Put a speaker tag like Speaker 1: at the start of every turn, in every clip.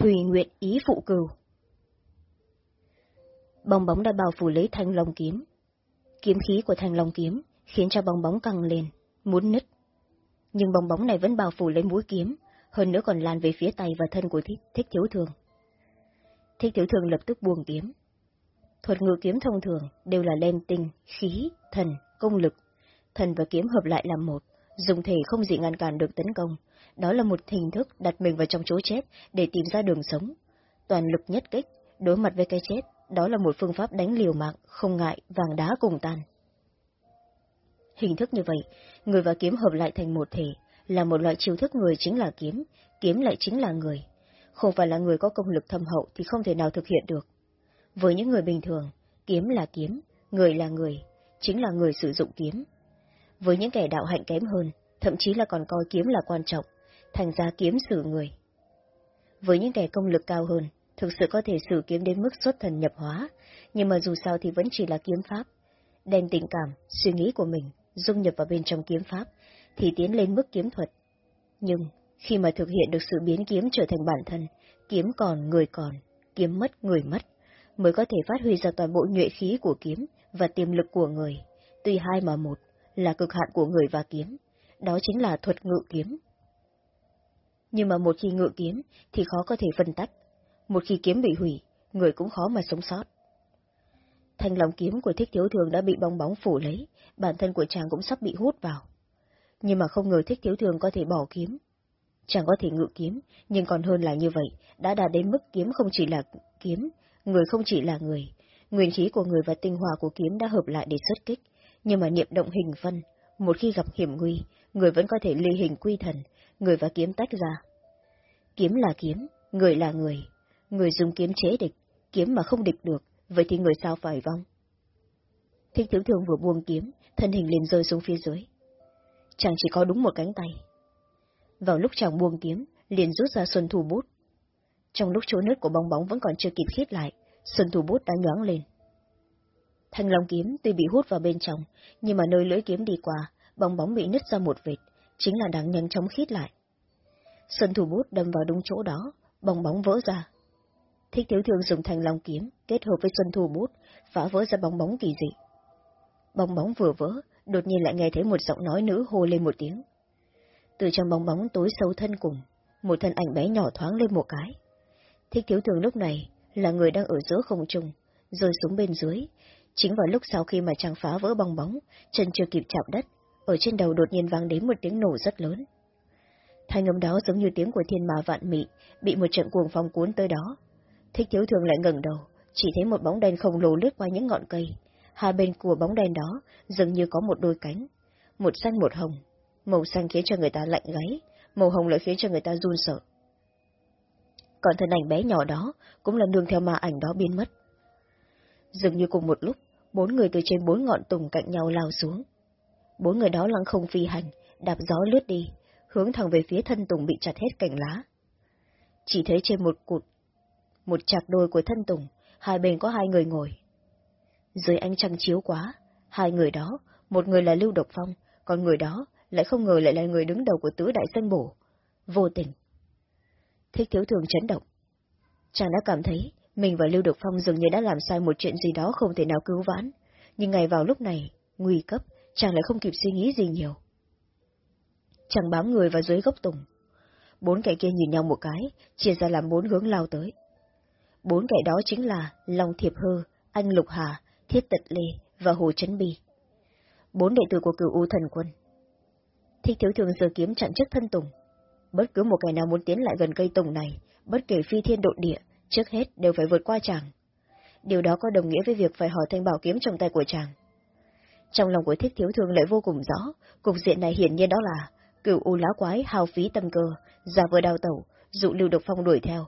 Speaker 1: Thùy nguyện ý phụ cừu. Bong bóng đã bao phủ lấy thanh long kiếm. Kiếm khí của thanh long kiếm khiến cho bong bóng căng lên, muốn nứt. Nhưng bong bóng này vẫn bao phủ lấy mũi kiếm, hơn nữa còn lan về phía tay và thân của thích, thích thiếu thường. Thích thiếu thường lập tức buông kiếm. Thuật ngự kiếm thông thường đều là lên tinh, khí, thần, công lực. Thần và kiếm hợp lại làm một, dùng thể không gì ngăn cản được tấn công. Đó là một hình thức đặt mình vào trong chỗ chết để tìm ra đường sống. Toàn lực nhất kích, đối mặt với cái chết, đó là một phương pháp đánh liều mạng, không ngại, vàng đá cùng tan. Hình thức như vậy, người và kiếm hợp lại thành một thể, là một loại chiêu thức người chính là kiếm, kiếm lại chính là người. Không phải là người có công lực thâm hậu thì không thể nào thực hiện được. Với những người bình thường, kiếm là kiếm, người là người, chính là người sử dụng kiếm. Với những kẻ đạo hạnh kém hơn, thậm chí là còn coi kiếm là quan trọng, thành ra kiếm xử người. Với những kẻ công lực cao hơn, thực sự có thể xử kiếm đến mức xuất thần nhập hóa, nhưng mà dù sao thì vẫn chỉ là kiếm pháp. Đem tình cảm, suy nghĩ của mình, dung nhập vào bên trong kiếm pháp, thì tiến lên mức kiếm thuật. Nhưng, khi mà thực hiện được sự biến kiếm trở thành bản thân, kiếm còn người còn, kiếm mất người mất, mới có thể phát huy ra toàn bộ nhuệ khí của kiếm và tiềm lực của người, tuy hai mà một, là cực hạn của người và kiếm, đó chính là thuật ngự kiếm. Nhưng mà một khi ngự kiếm thì khó có thể phân tách, một khi kiếm bị hủy, người cũng khó mà sống sót. Thanh lòng kiếm của thích thiếu thường đã bị bong bóng phủ lấy, bản thân của chàng cũng sắp bị hút vào. Nhưng mà không ngờ thích thiếu thường có thể bỏ kiếm. Chàng có thể ngự kiếm, nhưng còn hơn là như vậy, đã đạt đến mức kiếm không chỉ là kiếm, người không chỉ là người. Nguyên khí của người và tinh hoa của kiếm đã hợp lại để xuất kích, nhưng mà niệm động hình phân, một khi gặp hiểm nguy, người vẫn có thể ly hình quy thần, người và kiếm tách ra. Kiếm là kiếm, người là người. Người dùng kiếm chế địch, kiếm mà không địch được, vậy thì người sao phải vong? Thích thiếu thường vừa buông kiếm, thân hình liền rơi xuống phía dưới. Chàng chỉ có đúng một cánh tay. Vào lúc chàng buông kiếm, liền rút ra xuân thủ bút. Trong lúc chỗ nứt của bong bóng vẫn còn chưa kịp khít lại, xuân thủ bút đã nhoáng lên. Thanh long kiếm tuy bị hút vào bên trong, nhưng mà nơi lưỡi kiếm đi qua, bong bóng bị nứt ra một vệt, chính là đang nhanh chóng khít lại. sơn thủ bút đâm vào đúng chỗ đó, bong bóng vỡ ra. Thích thiếu thương dùng thành long kiếm, kết hợp với xuân thủ bút, phá vỡ ra bong bóng kỳ dị. Bong bóng vừa vỡ, đột nhiên lại nghe thấy một giọng nói nữ hô lên một tiếng. Từ trong bong bóng tối sâu thân cùng, một thân ảnh bé nhỏ thoáng lên một cái. Thích thiếu thường lúc này là người đang ở giữa không trung, rơi xuống bên dưới. Chính vào lúc sau khi mà chàng phá vỡ bong bóng, chân chưa kịp chạm đất, ở trên đầu đột nhiên vang đến một tiếng nổ rất lớn. Thanh âm đó giống như tiếng của thiên ma vạn mị, bị một trận cuồng phong cuốn tới đó. Thích thiếu thường lại ngẩng đầu, chỉ thấy một bóng đen khổng lồ lướt qua những ngọn cây. Hai bên của bóng đen đó dường như có một đôi cánh, một xanh một hồng. Màu xanh khiến cho người ta lạnh gáy, màu hồng lại khiến cho người ta run sợ. Còn thân ảnh bé nhỏ đó cũng là nương theo ma ảnh đó biến mất. Dường như cùng một lúc, bốn người từ trên bốn ngọn tùng cạnh nhau lao xuống. Bốn người đó lăng không phi hành, đạp gió lướt đi, hướng thẳng về phía thân tùng bị chặt hết cành lá. Chỉ thấy trên một cụt, một chạc đôi của thân tùng, hai bên có hai người ngồi. Dưới ánh trăng chiếu quá, hai người đó, một người là Lưu Độc Phong, còn người đó lại không ngờ lại là người đứng đầu của tứ đại sân bổ. Vô tình. Thích thiếu thường chấn động. Chàng đã cảm thấy mình và Lưu Độc Phong dường như đã làm sai một chuyện gì đó không thể nào cứu vãn, nhưng ngày vào lúc này, nguy cấp, chàng lại không kịp suy nghĩ gì nhiều. Chàng bám người vào dưới gốc tùng. Bốn kẻ kia nhìn nhau một cái, chia ra làm bốn hướng lao tới. Bốn kẻ đó chính là Long Thiệp Hư, Anh Lục Hà, Thiết Tật Lê và Hồ Trấn bi. Bốn đệ tử của cửu U thần quân. Thích thiếu thường giờ kiếm chặn trước thân tùng. Bất cứ một kẻ nào muốn tiến lại gần cây tùng này, bất kể phi thiên độ địa, trước hết đều phải vượt qua chàng. Điều đó có đồng nghĩa với việc phải hỏi thanh bảo kiếm trong tay của chàng. Trong lòng của thiết thiếu thương lại vô cùng rõ, cục diện này hiển nhiên đó là cửu u lá quái hao phí tâm cơ, giả vừa đào tẩu, dụ Lưu Độc Phong đuổi theo.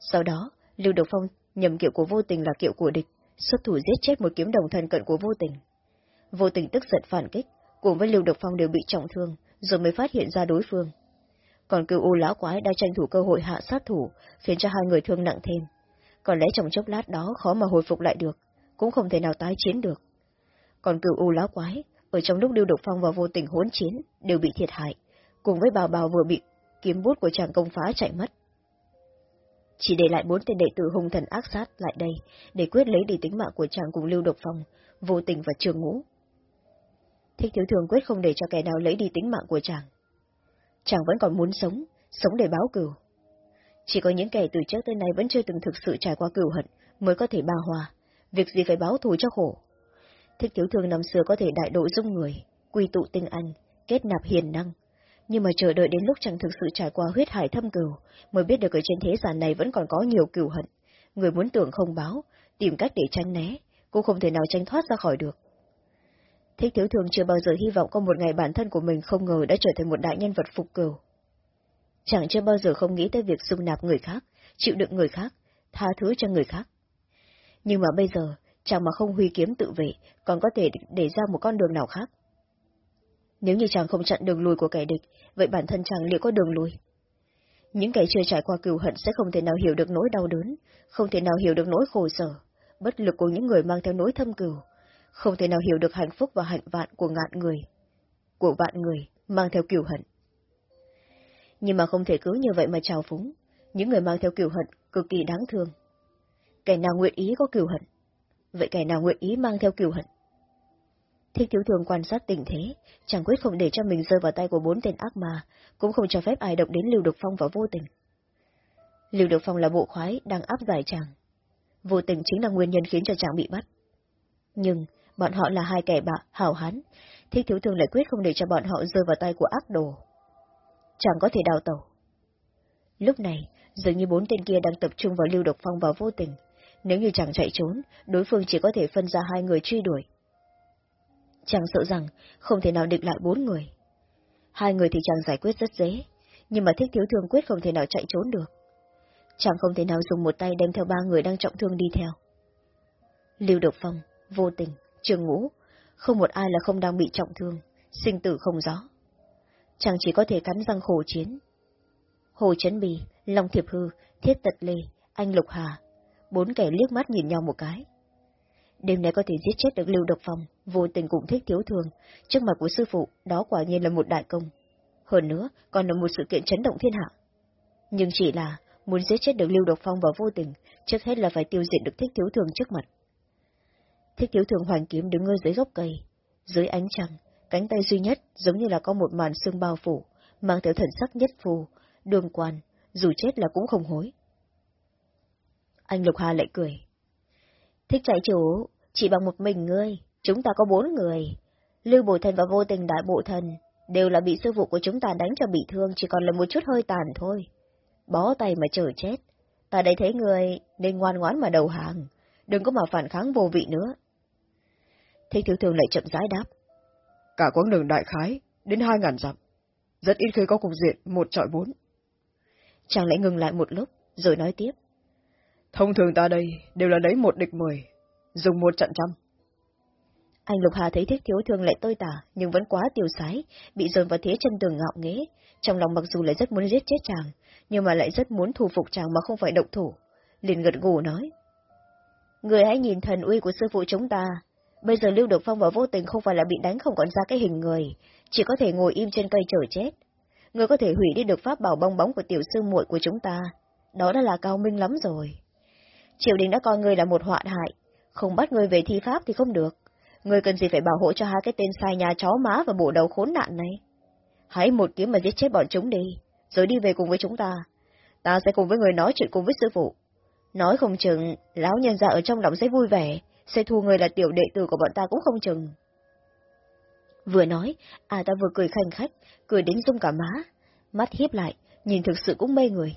Speaker 1: Sau đó, Lưu Độc Phong nhầm kiệu của vô tình là kiệu của địch, xuất thủ giết chết một kiếm đồng thần cận của vô tình. Vô tình tức giận phản kích, cùng với Lưu Độc Phong đều bị trọng thương, rồi mới phát hiện ra đối phương. Còn cựu u lão quái đã tranh thủ cơ hội hạ sát thủ, khiến cho hai người thương nặng thêm. Còn lẽ trong chốc lát đó khó mà hồi phục lại được, cũng không thể nào tái chiến được. Còn cựu u lão quái, ở trong lúc Lưu Độc Phong và vô tình hỗn chiến, đều bị thiệt hại, cùng với bào bào vừa bị kiếm bút của chàng công phá chạy mất. chỉ để lại bốn tên đệ tử hung thần ác sát lại đây, để quyết lấy đi tính mạng của chàng cùng Lưu Độc Phong, vô tình và trường ngũ. Thích thiếu thường quyết không để cho kẻ nào lấy đi tính mạng của chàng. Chàng vẫn còn muốn sống, sống để báo cửu. Chỉ có những kẻ từ trước tới nay vẫn chưa từng thực sự trải qua cửu hận mới có thể ba hòa, việc gì phải báo thù cho khổ. Thích thiếu thường năm xưa có thể đại độ dung người, quy tụ tinh anh, kết nạp hiền năng, nhưng mà chờ đợi đến lúc chẳng thực sự trải qua huyết hải thâm cửu, mới biết được ở trên thế gian này vẫn còn có nhiều cửu hận. Người muốn tưởng không báo, tìm cách để tránh né, cũng không thể nào tránh thoát ra khỏi được. Thích thiếu thường chưa bao giờ hy vọng có một ngày bản thân của mình không ngờ đã trở thành một đại nhân vật phục cửu. Chẳng chưa bao giờ không nghĩ tới việc dung nạp người khác, chịu đựng người khác, tha thứ cho người khác. Nhưng mà bây giờ, chàng mà không huy kiếm tự vệ, còn có thể để ra một con đường nào khác. Nếu như chàng không chặn đường lùi của kẻ địch, vậy bản thân chàng liệu có đường lùi? Những kẻ chưa trải qua cừu hận sẽ không thể nào hiểu được nỗi đau đớn, không thể nào hiểu được nỗi khổ sở, bất lực của những người mang theo nỗi thâm cừu, không thể nào hiểu được hạnh phúc và hạnh vạn của ngạn người, của vạn người mang theo cừu hận. Nhưng mà không thể cứ như vậy mà trào phúng, những người mang theo cừu hận cực kỳ đáng thương. Kẻ nào nguyện ý có cừu hận, vậy kẻ nào nguyện ý mang theo kiều hận? Thích thiếu thường quan sát tình thế, chẳng quyết không để cho mình rơi vào tay của bốn tên ác ma, cũng không cho phép ai động đến Lưu Độc Phong và vô tình. Lưu Độc Phong là bộ khoái đang áp giải chàng. Vô tình chính là nguyên nhân khiến cho chàng bị bắt. Nhưng, bọn họ là hai kẻ bạ, hào hán, thích thiếu thường lại quyết không để cho bọn họ rơi vào tay của ác đồ. Chàng có thể đào tẩu. Lúc này, dường như bốn tên kia đang tập trung vào Lưu Độc Phong và vô tình. Nếu như chàng chạy trốn, đối phương chỉ có thể phân ra hai người truy đuổi. Chàng sợ rằng không thể nào địch lại bốn người. Hai người thì chàng giải quyết rất dễ, nhưng mà thích thiếu thương quyết không thể nào chạy trốn được. Chàng không thể nào dùng một tay đem theo ba người đang trọng thương đi theo. Lưu Độc Phong, vô tình, trường ngũ, không một ai là không đang bị trọng thương, sinh tử không rõ. Chàng chỉ có thể cắn răng khổ chiến. Hồ Trấn Bì, Long Thiệp Hư, Thiết Tật Lê, Anh Lục Hà, bốn kẻ liếc mắt nhìn nhau một cái. Đêm nay có thể giết chết được Lưu Độc Phong, vô tình cũng thích thiếu thường, trước mặt của sư phụ, đó quả nhiên là một đại công. Hơn nữa, còn là một sự kiện chấn động thiên hạ. Nhưng chỉ là, muốn giết chết được Lưu Độc Phong và vô tình, trước hết là phải tiêu diệt được thích thiếu thường trước mặt. Thích thiếu thường hoàng kiếm đứng ngơi dưới gốc cây, dưới ánh trăng, cánh tay duy nhất giống như là có một màn xương bao phủ, mang theo thần sắc nhất phù, đường quan, dù chết là cũng không hối. Anh Lục Hà lại cười. Thích chạy chủ, chỉ bằng một mình ngươi, chúng ta có bốn người. Lưu Bổ Thần và Vô Tình Đại Bộ Thần đều là bị sư phụ của chúng ta đánh cho bị thương, chỉ còn là một chút hơi tàn thôi. Bó tay mà chờ chết. Ta đây thấy người nên ngoan ngoãn mà đầu hàng, đừng có mà phản kháng vô vị nữa. Thích thiếu thường lại chậm rãi đáp.
Speaker 2: Cả quãng đường đại khái, đến hai ngàn dặm. Rất ít khi có cục diện một trọi bốn.
Speaker 1: Chàng lại ngừng lại một lúc, rồi nói tiếp.
Speaker 2: Thông thường ta đây đều là lấy một địch mười, dùng một trận trăm.
Speaker 1: Anh Lục Hà thấy Thiết thiếu thương lại tôi tả, nhưng vẫn quá tiêu sái, bị dồn vào thế chân tường ngạo nghế. Trong lòng mặc dù lại rất muốn giết chết chàng, nhưng mà lại rất muốn thu phục chàng mà không phải động thủ. liền gật gù nói. Người hãy nhìn thần uy của sư phụ chúng ta. Bây giờ Lưu Độc Phong và vô tình không phải là bị đánh không còn ra cái hình người, chỉ có thể ngồi im trên cây chờ chết. Người có thể hủy đi được pháp bảo bong bóng của tiểu sư muội của chúng ta. Đó đã là cao minh lắm rồi. Triều đình đã coi ngươi là một họa hại, không bắt ngươi về thi pháp thì không được. Ngươi cần gì phải bảo hộ cho hai cái tên sai nhà chó má và bộ đầu khốn nạn này. Hãy một kiếm mà giết chết bọn chúng đi, rồi đi về cùng với chúng ta. Ta sẽ cùng với người nói chuyện cùng với sư phụ. Nói không chừng, lão nhân ra ở trong lòng sẽ vui vẻ, sẽ thu người là tiểu đệ tử của bọn ta cũng không chừng. Vừa nói, à ta vừa cười khanh khách, cười đến rung cả má, mắt hiếp lại, nhìn thực sự cũng mê người.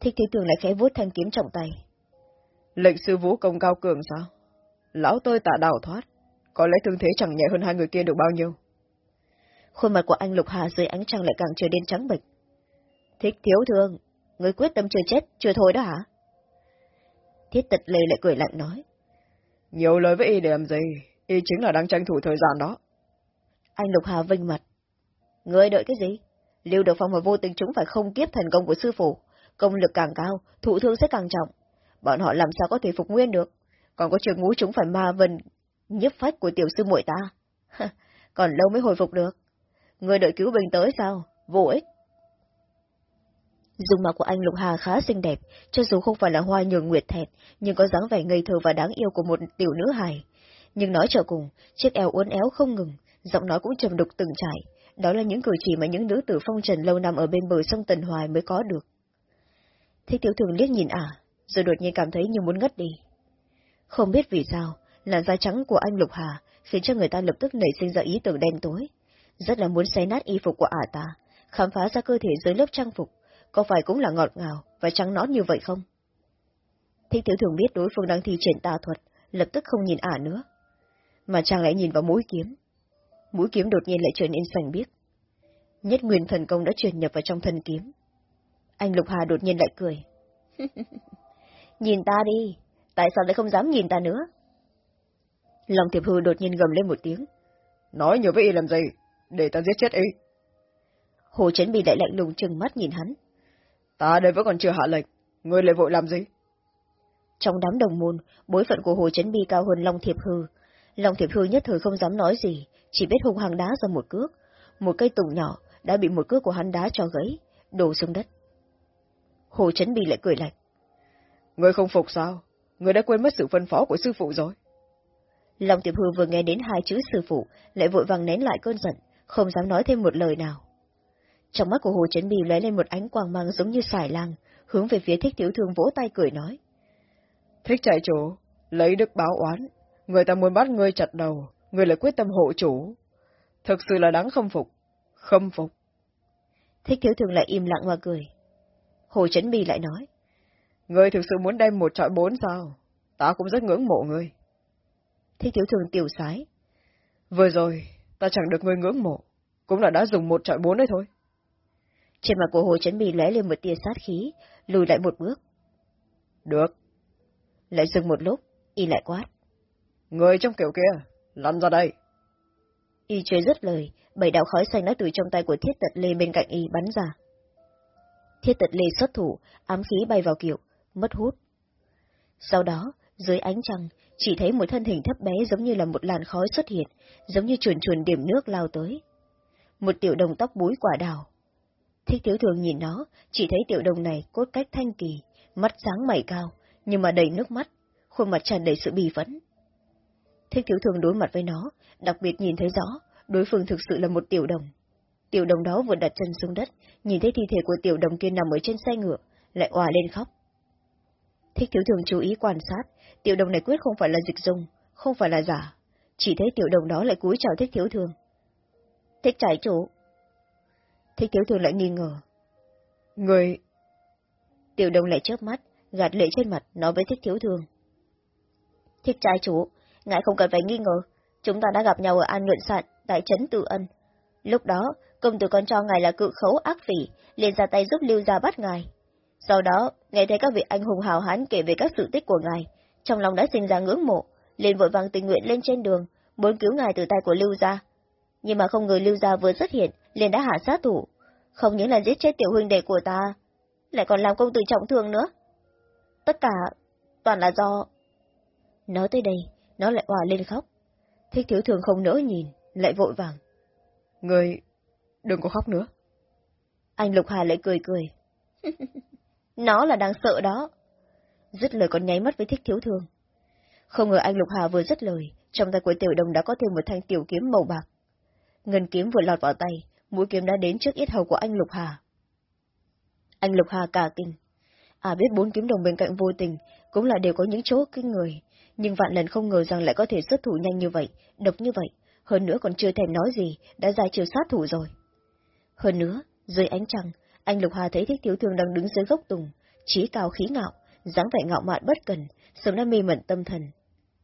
Speaker 1: Thích Thế Tường lại khẽ vuốt thanh kiếm trọng tay.
Speaker 2: Lệnh sư vũ công cao cường sao? Lão tôi tạ đào thoát, có lẽ thương thế chẳng nhẹ hơn hai người kia được bao nhiêu.
Speaker 1: Khuôn mặt của anh Lục Hà dưới ánh trăng lại càng trở nên trắng bệch. Thích thiếu thương, người quyết tâm chưa chết, chưa thôi đó hả? Thiết tật lê lại cười lạnh nói.
Speaker 2: Nhiều lời với y để làm gì, y chính là đang tranh thủ thời gian đó.
Speaker 1: Anh Lục Hà vinh mặt. Ngươi đợi cái gì? Lưu Được Phong và vô tình chúng phải không kiếp thành công của sư phụ, công lực càng cao, thụ thương sẽ càng trọng. Bọn họ làm sao có thể phục nguyên được? Còn có trường ngũ chúng phải ma vần nhiếp phách của tiểu sư muội ta. Còn lâu mới hồi phục được. Người đợi cứu bình tới sao? Vô ích. Dung mạo của anh Lục Hà khá xinh đẹp, cho dù không phải là hoa nhường nguyệt thẹt, nhưng có dáng vẻ ngây thơ và đáng yêu của một tiểu nữ hài. Nhưng nói trở cùng, chiếc eo uốn éo không ngừng, giọng nói cũng trầm đục từng trải. Đó là những cử chỉ mà những nữ tử phong trần lâu năm ở bên bờ sông Tần Hoài mới có được. thế tiểu thường liếc nhìn ả, rồi đột nhiên cảm thấy như muốn ngất đi. Không biết vì sao, làn da trắng của anh Lục Hà khiến cho người ta lập tức nảy sinh ra ý tưởng đen tối. Rất là muốn xé nát y phục của ả ta, khám phá ra cơ thể dưới lớp trang phục, có phải cũng là ngọt ngào và trắng nõn như vậy không? Thích thiếu thường biết đối phương đang thi triển tà thuật, lập tức không nhìn ả nữa. Mà chàng lại nhìn vào mũi kiếm. Mũi kiếm đột nhiên lại trở nên sành biếc. Nhất nguyên thần công đã truyền nhập vào trong thân kiếm. Anh Lục Hà đột nhiên lại cười. nhìn ta đi, tại sao lại không dám nhìn ta nữa? Lòng tiệp hư đột nhiên gầm lên một tiếng.
Speaker 2: Nói nhiều với y làm gì? Để ta giết chết y.
Speaker 1: Hồ Trấn Bì lại lạnh lùng trừng mắt nhìn hắn.
Speaker 2: Ta đây vẫn còn chưa hạ lệnh, ngươi lại vội làm gì?
Speaker 1: Trong đám đồng môn, bối phận của Hồ Trấn Bi cao hơn Long Thiệp Hư. Long Thiệp Hư nhất thời không dám nói gì, chỉ biết hung hăng đá ra một cước. Một cây tùng nhỏ đã bị một cước của hắn đá cho gãy, đổ xuống đất. Hồ Trấn Bi lại cười lạnh.
Speaker 2: Ngươi không phục sao? Ngươi đã quên mất sự phân phó của sư phụ rồi.
Speaker 1: Long Tiệp Hư vừa nghe đến hai chữ sư phụ, lại vội vàng nén lại cơn giận, không dám nói thêm một lời nào. Trong mắt của Hồ Trấn Bì lóe lên một ánh quang mang giống như sải lang, hướng về phía thích tiểu thương vỗ tay cười nói.
Speaker 2: Thích chạy chủ, lấy đức báo oán, người ta muốn bắt ngươi chặt đầu, ngươi lại quyết tâm hộ chủ. Thực sự là đáng không phục, khâm phục.
Speaker 1: Thích thiếu thường lại im lặng và cười. Hồ Trấn Bì lại nói.
Speaker 2: Ngươi thực sự muốn đem một trọi bốn sao? Ta cũng rất ngưỡng mộ ngươi.
Speaker 1: Thích thiếu thường tiểu sái.
Speaker 2: Vừa rồi, ta chẳng được ngươi ngưỡng mộ, cũng là đã dùng một trọi bốn đấy thôi.
Speaker 1: Trên mặt của Hồ Chấn Bì lóe lên một tia sát khí, lùi lại một bước.
Speaker 2: Được.
Speaker 1: Lại dừng một lúc, y lại quát.
Speaker 2: Người trong kiểu kia, lăn ra đây.
Speaker 1: Y chưa dứt lời, bảy đạo khói xanh đã từ trong tay của thiết tật lê bên cạnh y bắn ra. Thiết tật lê xuất thủ, ám khí bay vào kiểu, mất hút. Sau đó, dưới ánh trăng, chỉ thấy một thân hình thấp bé giống như là một làn khói xuất hiện, giống như chuồn chuồn điểm nước lao tới. Một tiểu đồng tóc búi quả đào, Thích thiếu thường nhìn nó, chỉ thấy tiểu đồng này cốt cách thanh kỳ, mắt sáng mày cao, nhưng mà đầy nước mắt, khuôn mặt tràn đầy sự bì phẫn. Thích thiếu thường đối mặt với nó, đặc biệt nhìn thấy rõ, đối phương thực sự là một tiểu đồng. Tiểu đồng đó vừa đặt chân xuống đất, nhìn thấy thi thể của tiểu đồng kia nằm ở trên xe ngựa, lại òa lên khóc. Thích thiếu thường chú ý quan sát, tiểu đồng này quyết không phải là dịch dung, không phải là giả, chỉ thấy tiểu đồng đó lại cúi chào thích thiếu thường. Thích trải chủ, Thích tiểu thường lại nghi ngờ.
Speaker 2: Người...
Speaker 1: Tiểu đồng lại chớp mắt, gạt lệ trên mặt, nói với thích thiếu thường. Thích trai chủ, ngài không cần phải nghi ngờ, chúng ta đã gặp nhau ở An Nhuận Sạn, tại Trấn Tự Ân. Lúc đó, công tử con cho ngài là cự khấu ác phỉ, liền ra tay giúp lưu gia bắt ngài. Sau đó, nghe thấy các vị anh hùng hào hán kể về các sự tích của ngài, trong lòng đã sinh ra ngưỡng mộ, liền vội vàng tình nguyện lên trên đường, muốn cứu ngài từ tay của lưu gia. Nhưng mà không ngờ lưu gia vừa xuất hiện, liền đã hạ sát thủ, không những là giết chết tiểu huynh đệ của ta, lại còn làm công tử trọng thương nữa. Tất cả toàn là do... Nói tới đây, nó lại hòa lên khóc. Thích thiếu thường không nỡ nhìn, lại vội vàng.
Speaker 2: Người, đừng có khóc nữa.
Speaker 1: Anh Lục Hà lại cười cười. nó là đang sợ đó. Dứt lời còn nháy mắt với thích thiếu thương. Không ngờ anh Lục Hà vừa dứt lời, trong tay của tiểu đồng đã có thêm một thanh tiểu kiếm màu bạc. Ngân kiếm vừa lọt vào tay, mũi kiếm đã đến trước yết hầu của anh Lục Hà. Anh Lục Hà cả kinh. À biết bốn kiếm đồng bên cạnh vô tình, cũng là đều có những chỗ kinh người, nhưng vạn lần không ngờ rằng lại có thể xuất thủ nhanh như vậy, độc như vậy, hơn nữa còn chưa thèm nói gì, đã ra chiều sát thủ rồi. Hơn nữa, dưới ánh trăng, anh Lục Hà thấy thích thiếu thương đang đứng dưới gốc tùng, trí cao khí ngạo, dáng vẻ ngạo mạn bất cần, sớm đã mê mẩn tâm thần.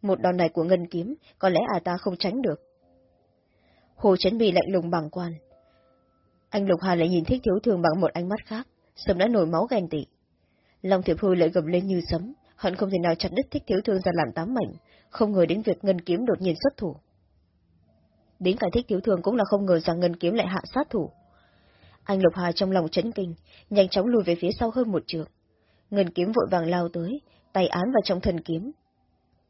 Speaker 1: Một đòn này của ngân kiếm, có lẽ à ta không tránh được. Hồ Trấn Bì lạnh lùng bằng quan. Anh Lục Hà lại nhìn thích thiếu Thương bằng một ánh mắt khác, sớm đã nổi máu ghen tị. Long Thiệp Hư lại gầm lên như sấm, hận không thể nào chặt đứt thích thiếu thương ra làm tám mảnh, không ngờ đến việc ngân kiếm đột nhiên xuất thủ. Đến cả thích thiếu thương cũng là không ngờ rằng ngân kiếm lại hạ sát thủ. Anh Lục Hà trong lòng chấn kinh, nhanh chóng lùi về phía sau hơn một trường. Ngân kiếm vội vàng lao tới, tay án vào trong thần kiếm.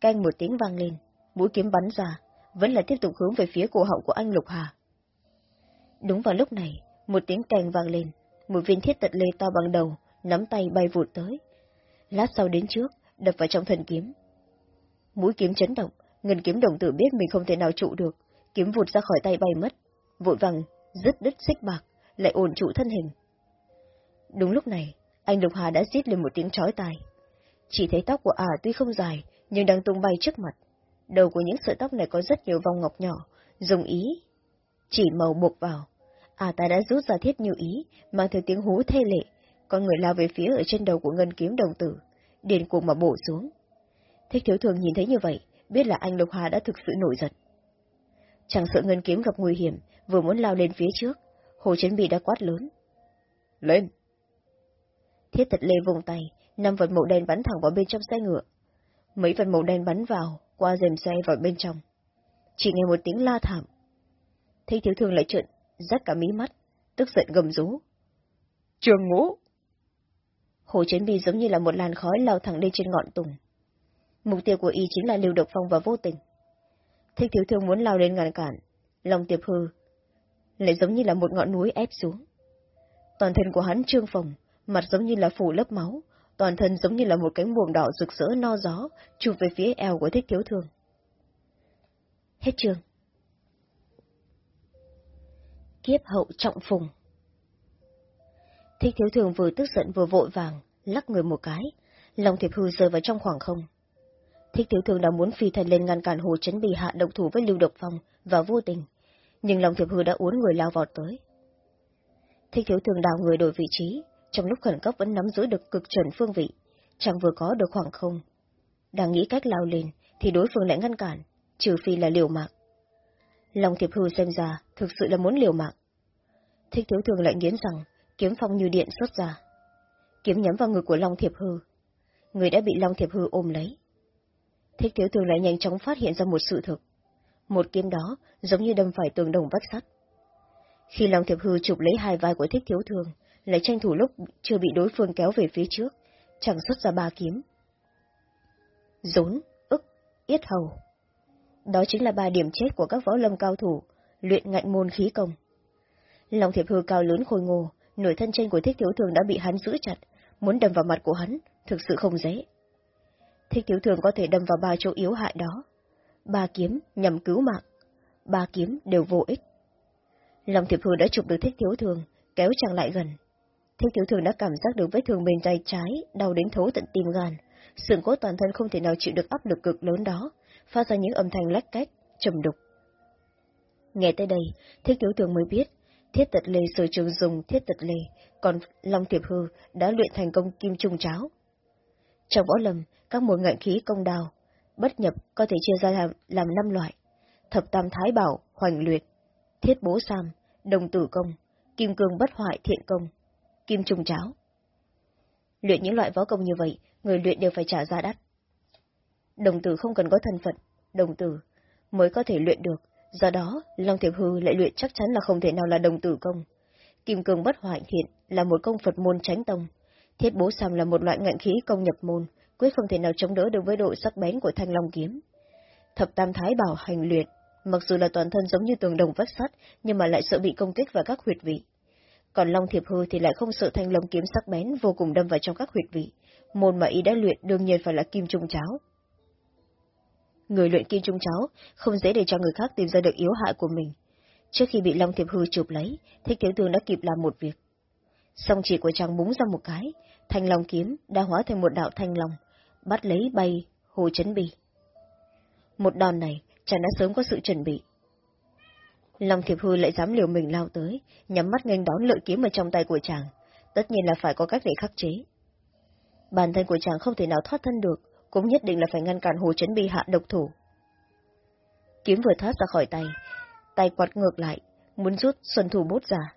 Speaker 1: Canh một tiếng vang lên, mũi kiếm bắn ra, vẫn là tiếp tục hướng về phía cổ họng của anh Lục Hà. Đúng vào lúc này, một tiếng kèn vang lên, một viên thiết tật lê to bằng đầu, nắm tay bay vụt tới. Lát sau đến trước, đập vào trong thần kiếm. Mũi kiếm chấn động, ngân kiếm đồng tử biết mình không thể nào trụ được, kiếm vụt ra khỏi tay bay mất, vội vàng dứt đứt xích bạc, lại ổn trụ thân hình. Đúng lúc này, anh Lục Hà đã rít lên một tiếng chói tai. Chỉ thấy tóc của ả tuy không dài, nhưng đang tung bay trước mặt. Đầu của những sợi tóc này có rất nhiều vòng ngọc nhỏ, dùng ý. Chỉ màu buộc vào. Ả ta đã rút ra thiết như ý, mang theo tiếng hú thê lệ, con người lao về phía ở trên đầu của ngân kiếm đồng tử, điền cuồng mà bổ xuống. Thích thiếu thường nhìn thấy như vậy, biết là anh Lục Hà đã thực sự nổi giận. Chẳng sợ ngân kiếm gặp nguy hiểm, vừa muốn lao lên phía trước, Hồ Chấn Bị đã quát lớn.
Speaker 2: Lên!
Speaker 1: Thiết tật lê vùng tay, năm vật màu đen bắn thẳng vào bên trong xe ngựa. Mấy vật màu đen bắn vào, qua rèm xe vào bên trong. Chỉ nghe một tiếng la thảm. Thấy thiếu thường lại trợn, rắc cả mí mắt, tức giận gầm rú.
Speaker 2: Trường ngũ!
Speaker 1: Hồ Chấn Bi giống như là một làn khói lao thẳng lên trên ngọn tùng. Mục tiêu của y chính là liều độc phong và vô tình. Thích thiếu thương muốn lao lên ngăn cản, lòng tiệp hư, lại giống như là một ngọn núi ép xuống. Toàn thân của hắn trương phồng, mặt giống như là phủ lớp máu, toàn thân giống như là một cánh buồng đỏ rực rỡ no gió, chụp về phía eo của thích thiếu Thường. Hết trường. Kiếp hậu trọng phùng Thích thiếu thường vừa tức giận vừa vội vàng, lắc người một cái, lòng thiệp hư rơi vào trong khoảng không. Thích thiếu thường đã muốn phi thần lên ngăn cản hồ chấn bị hạ độc thủ với Lưu Độc Phong và vô tình, nhưng long thiệp hư đã uốn người lao vọt tới. Thích thiếu thường đào người đổi vị trí, trong lúc khẩn cấp vẫn nắm giữ được cực chuẩn phương vị, chẳng vừa có được khoảng không. Đang nghĩ cách lao lên, thì đối phương lại ngăn cản, trừ phi là liều mạng. long thiệp hư xem ra, thực sự là muốn liều mạng. Thích thiếu thường lại nghiến rằng, kiếm phong như điện xuất ra. Kiếm nhắm vào người của Long Thiệp Hư. Người đã bị Long Thiệp Hư ôm lấy. Thích thiếu thường lại nhanh chóng phát hiện ra một sự thực. Một kiếm đó giống như đâm phải tường đồng vách sắt. Khi Long Thiệp Hư chụp lấy hai vai của thích thiếu thường, lại tranh thủ lúc chưa bị đối phương kéo về phía trước, chẳng xuất ra ba kiếm. Rốn, ức, yết hầu. Đó chính là ba điểm chết của các võ lâm cao thủ, luyện ngạnh môn khí công. Long Thiệp Hư cao lớn khôi ngô, nửa thân trên của thích thiếu thường đã bị hắn giữ chặt, muốn đâm vào mặt của hắn, thực sự không dễ. Thích thiếu thường có thể đâm vào ba chỗ yếu hại đó. Ba kiếm nhằm cứu mạng. Ba kiếm đều vô ích. Long thiệp hư đã chụp được thích thiếu thường, kéo chàng lại gần. Thích thiếu thường đã cảm giác được vết thương bên tay trái, đau đến thấu tận tim gan. Sườn cốt toàn thân không thể nào chịu được áp lực cực lớn đó, phát ra những âm thanh lách cách, trầm đục. Nghe tới đây, thích thiếu thường mới biết, thiết tật lê sở trường dùng thiết tật lê, còn Long Thiệp Hư đã luyện thành công kim trung cháo. Trong võ lâm, các mối ngạnh khí công đào, bất nhập có thể chia ra làm, làm năm loại. Thập tam thái bảo, hoành luyện, thiết bố sam, đồng tử công, kim cương bất hoại thiện công, kim trùng cháo. Luyện những loại võ công như vậy, người luyện đều phải trả giá đắt. Đồng tử không cần có thân phận, đồng tử mới có thể luyện được, do đó Long Thiệp Hư lại luyện chắc chắn là không thể nào là đồng tử công. Kim cương bất hoại thiện là một công Phật môn tránh tông, thiết bố sam là một loại ngạnh khí công nhập môn, quyết không thể nào chống đỡ được với độ sắc bén của thanh long kiếm. Thập tam thái bảo hành luyện, mặc dù là toàn thân giống như tường đồng vách sắt, nhưng mà lại sợ bị công kích vào các huyệt vị. Còn Long Thiệp Hư thì lại không sợ thanh long kiếm sắc bén vô cùng đâm vào trong các huyệt vị. Môn mà y đã luyện đương nhiên phải là kim trung cháo. Người luyện kim trung cháo không dễ để cho người khác tìm ra được yếu hại của mình. Trước khi bị Long Thiệp Hư chụp lấy, Thích Thiếu Tường đã kịp làm một việc. Song chỉ của chàng búng ra một cái, thanh long kiếm đã hóa thành một đạo thanh long, bắt lấy bay Hồ Chấn Bì. Một đòn này, chàng đã sớm có sự chuẩn bị. Long Thiệp Hư lại dám liều mình lao tới, nhắm mắt nghênh đón lợi kiếm ở trong tay của chàng, tất nhiên là phải có cách để khắc chế. Bản thân của chàng không thể nào thoát thân được, cũng nhất định là phải ngăn cản Hồ Chấn Bi hạ độc thủ. Kiếm vừa thoát ra khỏi tay, tay quạt ngược lại, muốn rút xuân thủ bút ra.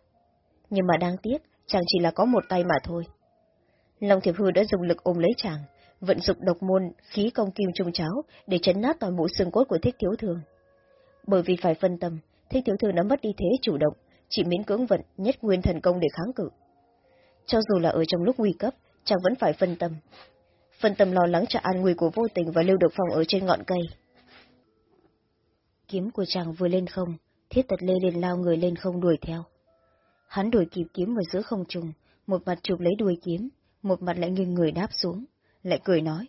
Speaker 1: Nhưng mà đáng tiếc, chàng chỉ là có một tay mà thôi. Long Thiệp Hư đã dùng lực ôm lấy chàng, vận dụng độc môn khí công kim trung cháo để chấn nát toàn bộ xương cốt của thích thiếu thường. Bởi vì phải phân tâm, thích thiếu thường đã mất đi thế chủ động, chỉ miễn cưỡng vận nhất nguyên thần công để kháng cự. Cho dù là ở trong lúc nguy cấp, chàng vẫn phải phân tâm. Phân tâm lo lắng cho an nguy của vô tình và lưu độc phòng ở trên ngọn cây. Kiếm của chàng vừa lên không, thiết tật lê liền lao người lên không đuổi theo. Hắn đuổi kịp kiếm ở giữa không trùng một mặt chụp lấy đuôi kiếm, một mặt lại nghiêng người đáp xuống, lại cười nói.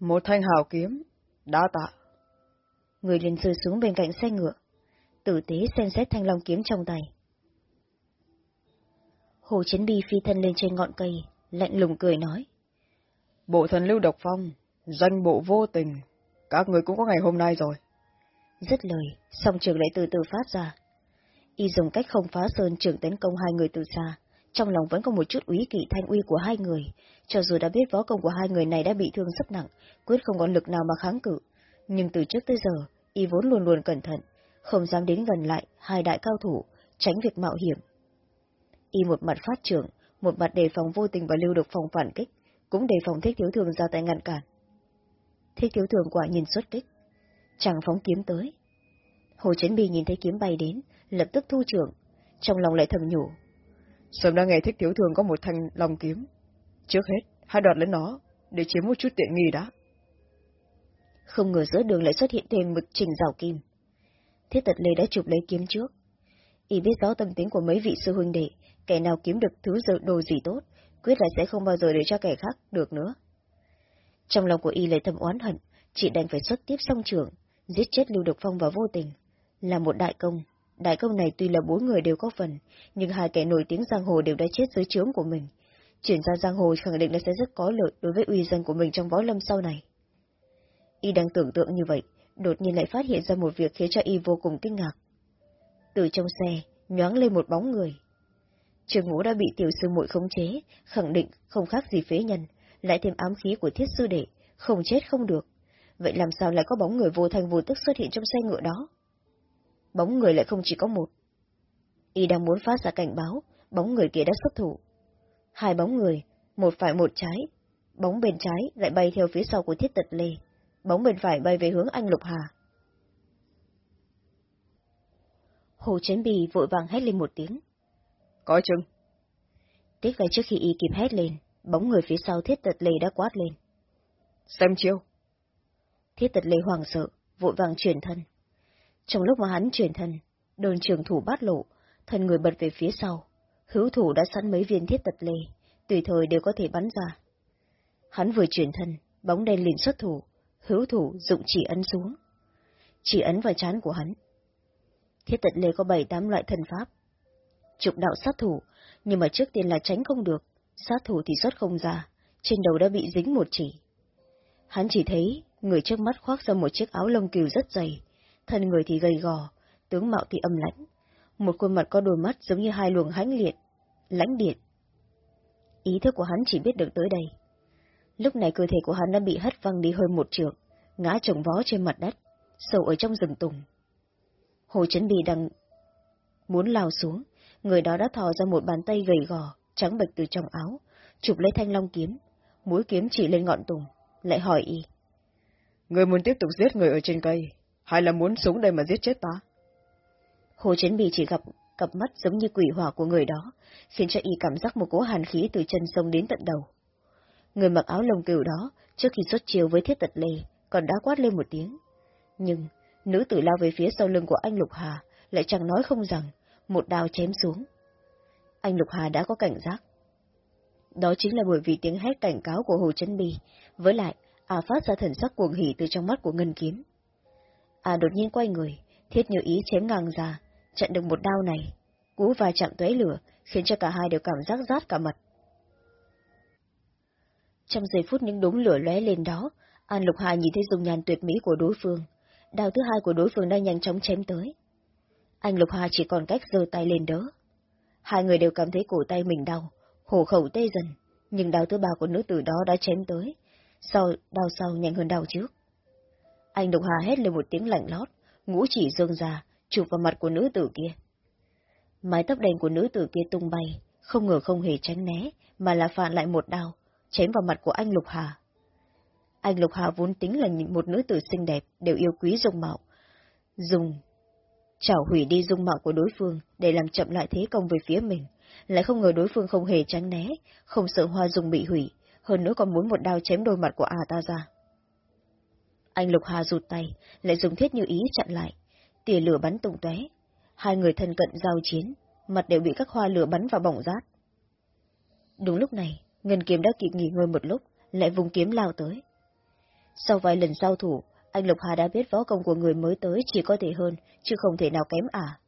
Speaker 2: Một thanh hào kiếm, đã tạ.
Speaker 1: Người liền rơi xuống bên cạnh xe ngựa, tử tế xem xét thanh long kiếm trong tay. Hồ Chiến Bi phi thân lên trên ngọn cây, lạnh lùng cười nói.
Speaker 2: Bộ thần lưu độc phong, danh bộ vô tình, các người cũng có ngày hôm nay rồi.
Speaker 1: Dứt lời, song trường lại từ từ phát ra. Y dùng cách không phá sơn trường tấn công hai người từ xa, trong lòng vẫn có một chút úy kỵ thanh uy của hai người, cho dù đã biết võ công của hai người này đã bị thương rất nặng, quyết không có lực nào mà kháng cự. Nhưng từ trước tới giờ, Y vốn luôn luôn cẩn thận, không dám đến gần lại hai đại cao thủ, tránh việc mạo hiểm. Y một mặt phát trưởng, một mặt đề phòng vô tình và lưu độc phòng phản kích, cũng đề phòng thích thiếu thường ra tay ngăn cản. Thích thiếu thường quả nhìn xuất kích, chẳng phóng kiếm tới. Hồ Chấn Bì nhìn thấy kiếm bay đến, lập tức thu trưởng, trong lòng lại thầm nhủ.
Speaker 2: Sớm đã nghe thích thiếu thường có một thanh lòng kiếm. Trước hết, hãy đoạt lấy nó, để chiếm một chút tiện nghi đã.
Speaker 1: Không ngờ giữa đường lại xuất hiện thêm một trình rào kim. Thiết tật lê đã chụp lấy kiếm trước. Y biết rõ tâm tính của mấy vị sư huynh đệ, kẻ nào kiếm được thứ dự đồ gì tốt, quyết là sẽ không bao giờ để cho kẻ khác được nữa. Trong lòng của Y lại thầm oán hận, chỉ đành phải xuất tiếp song trường, giết chết Lưu Độc Phong và vô tình. Là một đại công, đại công này tuy là bốn người đều có phần, nhưng hai kẻ nổi tiếng giang hồ đều đã chết dưới trướng của mình. Chuyển ra giang hồ khẳng định là sẽ rất có lợi đối với uy danh của mình trong võ lâm sau này. Y đang tưởng tượng như vậy, đột nhiên lại phát hiện ra một việc khiến cho Y vô cùng kinh ngạc. Từ trong xe, nhoáng lên một bóng người. Trường ngũ đã bị tiểu sư muội khống chế, khẳng định không khác gì phế nhân, lại thêm ám khí của thiết sư đệ, không chết không được. Vậy làm sao lại có bóng người vô thành vô tức xuất hiện trong xe ngựa đó? Bóng người lại không chỉ có một. Y đang muốn phát ra cảnh báo, bóng người kia đã xuất thủ. Hai bóng người, một phải một trái, bóng bên trái lại bay theo phía sau của thiết tật lê, bóng bên phải bay về hướng anh Lục Hà. Hồ Chấn Bì vội vàng hét lên một tiếng.
Speaker 2: Có chừng.
Speaker 1: Tiếc là trước khi y kịp hét lên, bóng người phía sau thiết tật lê đã quát lên.
Speaker 2: Xem chiêu.
Speaker 1: Thiết tật lê hoàng sợ, vội vàng chuyển thân. Trong lúc mà hắn chuyển thân, đồn trường thủ bát lộ, thân người bật về phía sau. Hữu thủ đã sẵn mấy viên thiết tật lê, tùy thời đều có thể bắn ra. Hắn vừa chuyển thân, bóng đen liền xuất thủ, hữu thủ dụng chỉ ấn xuống. Chỉ ấn vào chán của hắn. Thiết tật lê có bảy tám loại thần pháp. Trục đạo sát thủ, nhưng mà trước tiên là tránh không được, sát thủ thì xuất không ra, trên đầu đã bị dính một chỉ. Hắn chỉ thấy người trước mắt khoác ra một chiếc áo lông cừu rất dày, thân người thì gầy gò, tướng mạo thì âm lãnh, một khuôn mặt có đôi mắt giống như hai luồng hãnh liệt, lãnh điện. Ý thức của hắn chỉ biết được tới đây. Lúc này cơ thể của hắn đã bị hất văng đi hơi một trượng, ngã trồng vó trên mặt đất, sâu ở trong rừng tùng. Hồ Chấn Bì đang muốn lao xuống, người đó đã thò ra một bàn tay gầy gò, trắng bệch từ trong áo, chụp lấy thanh long kiếm, mũi kiếm chỉ lên ngọn tùng, lại hỏi y.
Speaker 2: Người muốn tiếp tục giết người ở trên cây, hay là muốn sống đây mà giết chết ta?
Speaker 1: Hồ Chấn Bì chỉ gặp cặp mắt giống như quỷ hỏa của người đó, khiến cho y cảm giác một cỗ hàn khí từ chân sông đến tận đầu. Người mặc áo lông cừu đó, trước khi xuất chiều với thiết tật lê, còn đã quát lên một tiếng. Nhưng, nữ tử lao về phía sau lưng của anh Lục Hà, lại chẳng nói không rằng, một đao chém xuống. Anh Lục Hà đã có cảnh giác. Đó chính là bởi vì tiếng hét cảnh cáo của Hồ Chấn Bì, với lại, à phát ra thần sắc cuồng hỉ từ trong mắt của Ngân Kiếm. À đột nhiên quay người, thiết như ý chém ngang ra, chặn được một đao này, cú và chạm tuế lửa, khiến cho cả hai đều cảm giác rát cả mặt. Trong giây phút những đốm lửa lóe lên đó, An Lục Hà nhìn thấy dùng nhàn tuyệt mỹ của đối phương, đao thứ hai của đối phương đang nhanh chóng chém tới. Anh Lục Hà chỉ còn cách giơ tay lên đỡ. Hai người đều cảm thấy cổ tay mình đau, hổ khẩu tê dần, nhưng đao thứ ba của nữ tử đó đã chém tới, sau đau sau nhanh hơn đau trước. Anh Lục Hà hét lên một tiếng lạnh lót, ngũ chỉ dương ra, chụp vào mặt của nữ tử kia. Mái tóc đen của nữ tử kia tung bay, không ngờ không hề tránh né, mà là phản lại một đao, chém vào mặt của anh Lục Hà. Anh Lục Hà vốn tính là một nữ tử xinh đẹp, đều yêu quý dung mạo. Dùng chảo hủy đi dung mạo của đối phương để làm chậm lại thế công về phía mình, lại không ngờ đối phương không hề tránh né, không sợ hoa dung bị hủy, hơn nữa còn muốn một đao chém đôi mặt của à ta ra. Anh Lục Hà rụt tay, lại dùng thiết như ý chặn lại, tỉa lửa bắn tung tóe. Hai người thân cận giao chiến, mặt đều bị các hoa lửa bắn vào bỏng rát. Đúng lúc này, Ngân Kiếm đã kịp nghỉ ngơi một lúc, lại vùng kiếm lao tới. Sau vài lần giao thủ, anh Lục Hà đã biết võ công của người mới tới chỉ có thể hơn, chứ không thể nào kém ả.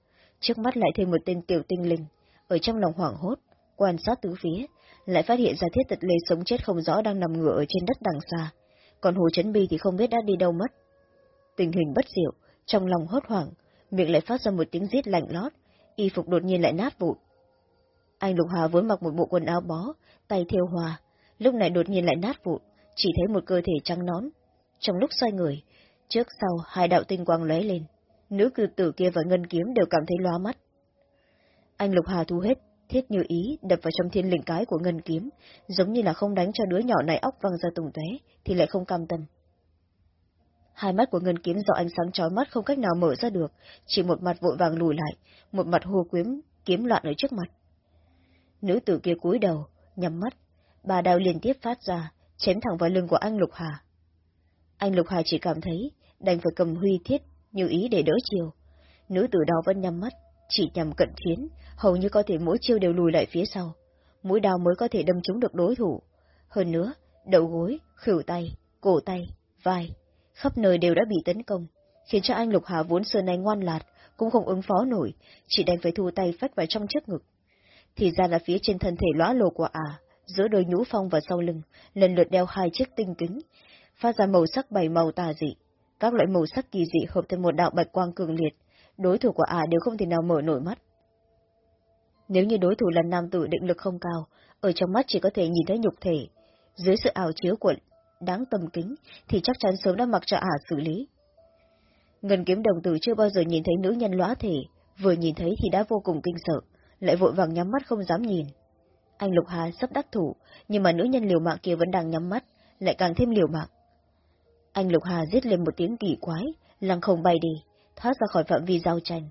Speaker 1: Trước mắt lại thêm một tên tiểu tinh linh, ở trong lòng hoảng hốt, quan sát tứ phía, lại phát hiện ra thiết tật lê sống chết không rõ đang nằm ngửa ở trên đất đằng xa, còn Hồ Chấn Bi thì không biết đã đi đâu mất. Tình hình bất diệu, trong lòng hốt hoảng, miệng lại phát ra một tiếng rít lạnh lót, y phục đột nhiên lại nát vụn. Anh Lục Hà vốn mặc một bộ quần áo bó, tay thiêu hòa, lúc này đột nhiên lại nát vụn, chỉ thấy một cơ thể trắng nón. Trong lúc xoay người, trước sau hai đạo tinh quang lóe lên, nữ cư tử kia và ngân kiếm đều cảm thấy loa mắt. Anh Lục Hà thu hết, thiết như ý đập vào trong thiên linh cái của ngân kiếm, giống như là không đánh cho đứa nhỏ này óc văng ra tùng té, thì lại không cam tâm. Hai mắt của ngân kiếm do ánh sáng chói mắt không cách nào mở ra được, chỉ một mặt vội vàng lùi lại, một mặt hồ kiếm, kiếm loạn ở trước mặt. Nữ tử kia cúi đầu, nhắm mắt, bà đào liên tiếp phát ra, chém thẳng vào lưng của anh Lục Hà. Anh Lục Hà chỉ cảm thấy, đành phải cầm huy thiết, như ý để đỡ chiều. Nữ tử đó vẫn nhắm mắt, chỉ nhằm cận chiến, hầu như có thể mỗi chiêu đều lùi lại phía sau. Mũi đao mới có thể đâm trúng được đối thủ. Hơn nữa, đầu gối, khửu tay, cổ tay, vai, khắp nơi đều đã bị tấn công, khiến cho anh Lục Hà vốn xưa nay ngoan lạt, cũng không ứng phó nổi, chỉ đành phải thu tay phát vào trong trước ngực. Thì ra là phía trên thân thể lõa lồ của ả, giữa đôi nhũ phong và sau lưng, lần lượt đeo hai chiếc tinh kính, phát ra màu sắc bảy màu tà dị. Các loại màu sắc kỳ dị hợp thành một đạo bạch quang cường liệt, đối thủ của ả đều không thể nào mở nổi mắt. Nếu như đối thủ là nam tử định lực không cao, ở trong mắt chỉ có thể nhìn thấy nhục thể, dưới sự ảo chiếu của đáng tầm kính, thì chắc chắn sớm đã mặc cho ả xử lý. Ngân kiếm đồng tử chưa bao giờ nhìn thấy nữ nhân lõa thể, vừa nhìn thấy thì đã vô cùng kinh sợ, lại vội vàng nhắm mắt không dám nhìn. Anh Lục Hà sắp đắc thủ, nhưng mà nữ nhân liều mạng kia vẫn đang nhắm mắt, lại càng thêm liều mạng. Anh Lục Hà giết lên một tiếng kỳ quái, lăng không bay đi, thoát ra khỏi phạm vi giao tranh.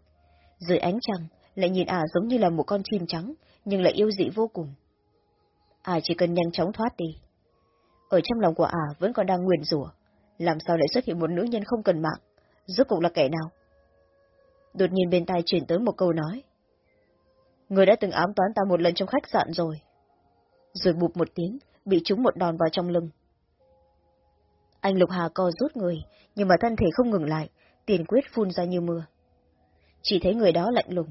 Speaker 1: Dưới ánh trăng, lại nhìn ả giống như là một con chim trắng, nhưng lại yêu dị vô cùng. Ả chỉ cần nhanh chóng thoát đi. Ở trong lòng của ả vẫn còn đang nguyền rủa, làm sao lại xuất hiện một nữ nhân không cần mạng, rốt cuộc là kẻ nào? Đột nhiên bên tai chuyển tới một câu nói. Người đã từng ám toán ta một lần trong khách sạn rồi. Rồi bụp một tiếng, bị trúng một đòn vào trong lưng. Anh Lục Hà co rút người, nhưng mà thân thể không ngừng lại, tiền quyết phun ra như mưa. Chỉ thấy người đó lạnh lùng.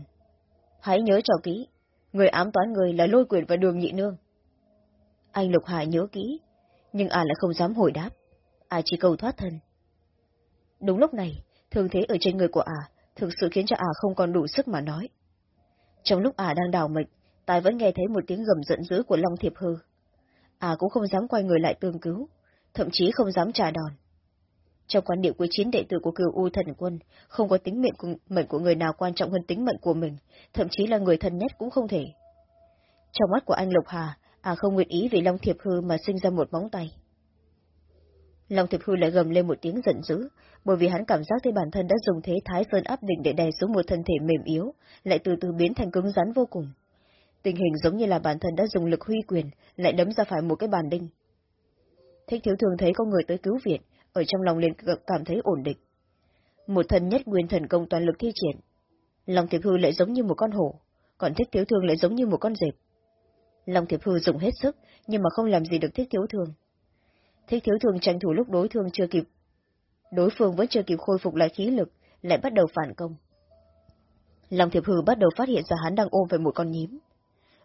Speaker 1: Hãy nhớ cho kỹ, người ám toán người là lôi quyền và đường nhị nương. Anh Lục Hải nhớ kỹ, nhưng à lại không dám hồi đáp, à chỉ cầu thoát thân. Đúng lúc này, thương thế ở trên người của à thực sự khiến cho à không còn đủ sức mà nói. Trong lúc à đang đào mệnh, tài vẫn nghe thấy một tiếng gầm giận dữ của Long Thiệp Hư. À cũng không dám quay người lại tương cứu, thậm chí không dám trả đòn. Trong quan niệm của chín đệ tử của cửu U thần quân, không có tính mệnh của, mệnh của người nào quan trọng hơn tính mệnh của mình, thậm chí là người thân nhất cũng không thể. Trong mắt của anh Lục Hà, à không nguyện ý vì Long Thiệp Hư mà sinh ra một móng tay. Long Thiệp Hư lại gầm lên một tiếng giận dữ, bởi vì hắn cảm giác thấy bản thân đã dùng thế thái sơn áp đỉnh để đè xuống một thân thể mềm yếu, lại từ từ biến thành cứng rắn vô cùng. Tình hình giống như là bản thân đã dùng lực huy quyền, lại đấm ra phải một cái bàn đinh. Thích thiếu thường thấy có người tới cứu viện, ở trong lòng liền cảm thấy ổn định. Một thân nhất nguyên thần công toàn lực thi triển. Long Thiệp Hư lại giống như một con hổ, còn Thích Thiếu Thương lại giống như một con dẹp. Long Thiệp Hư dùng hết sức, nhưng mà không làm gì được Thích Thiếu Thương. Thích Thiếu Thương tranh thủ lúc đối thương chưa kịp. Đối phương vẫn chưa kịp khôi phục lại khí lực, lại bắt đầu phản công. Long Thiệp Hư bắt đầu phát hiện ra hắn đang ôm về một con nhím.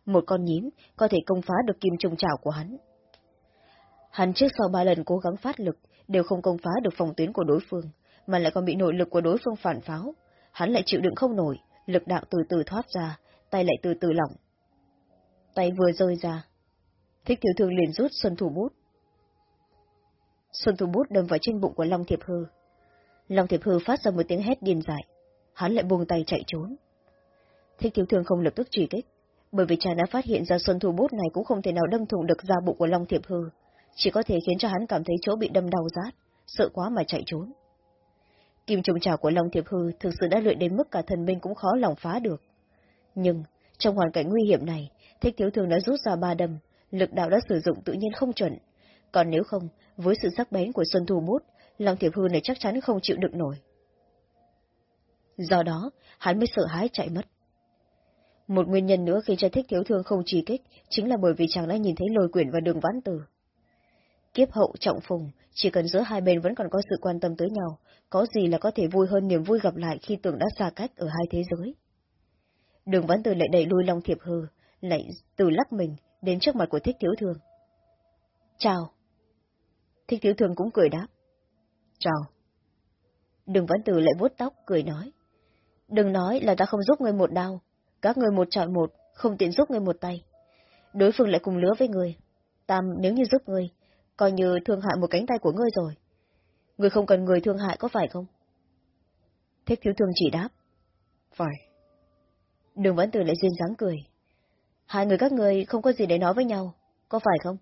Speaker 1: Một con nhím có thể công phá được kim trùng trảo của hắn. Hắn trước sau ba lần cố gắng phát lực, đều không công phá được phòng tuyến của đối phương, mà lại còn bị nội lực của đối phương phản pháo. Hắn lại chịu đựng không nổi, lực đạo từ từ thoát ra, tay lại từ từ lỏng. Tay vừa rơi ra. Thích thiếu thương liền rút xuân thủ bút. Xuân thủ bút đâm vào trên bụng của Long Thiệp Hư. Long Thiệp Hư phát ra một tiếng hét điên dại. Hắn lại buông tay chạy trốn. Thích thiếu thương không lập tức truy kích, bởi vì cha đã phát hiện ra xuân thủ bút này cũng không thể nào đâm thủng được da bụng của Long Thiệp Hư, chỉ có thể khiến cho hắn cảm thấy chỗ bị đâm đau rát, sợ quá mà chạy trốn. Kim trùng trào của Long Thiệp Hư thực sự đã luyện đến mức cả thần minh cũng khó lòng phá được. Nhưng, trong hoàn cảnh nguy hiểm này, thích thiếu thường đã rút ra ba đâm, lực đạo đã sử dụng tự nhiên không chuẩn. Còn nếu không, với sự sắc bén của Xuân Thu Bút, Long Thiệp Hư này chắc chắn không chịu đựng nổi. Do đó, hắn mới sợ hãi chạy mất. Một nguyên nhân nữa khiến cho thích thiếu thương không trì kích, chính là bởi vì chàng đã nhìn thấy lôi quyển và đường vãn tử. Kiếp hậu trọng phùng, chỉ cần giữa hai bên vẫn còn có sự quan tâm tới nhau, có gì là có thể vui hơn niềm vui gặp lại khi tưởng đã xa cách ở hai thế giới. Đường Văn Từ lại đẩy lui Long Thiệp Hư, lại từ lắc mình đến trước mặt của thích thiếu thường Chào. Thích thiếu thường cũng cười đáp. Chào. Đường Văn Từ lại vuốt tóc, cười nói. Đừng nói là ta không giúp người một đau, các người một chọn một, không tiện giúp người một tay. Đối phương lại cùng lứa với người. Tam nếu như giúp người, coi như thương hại một cánh tay của ngươi rồi. Người không cần người thương hại có phải không? Thích thiếu thương chỉ đáp.
Speaker 2: Phải.
Speaker 1: Đường vẫn từ lại duyên dáng cười. Hai người các người không có gì để nói với nhau, có phải không?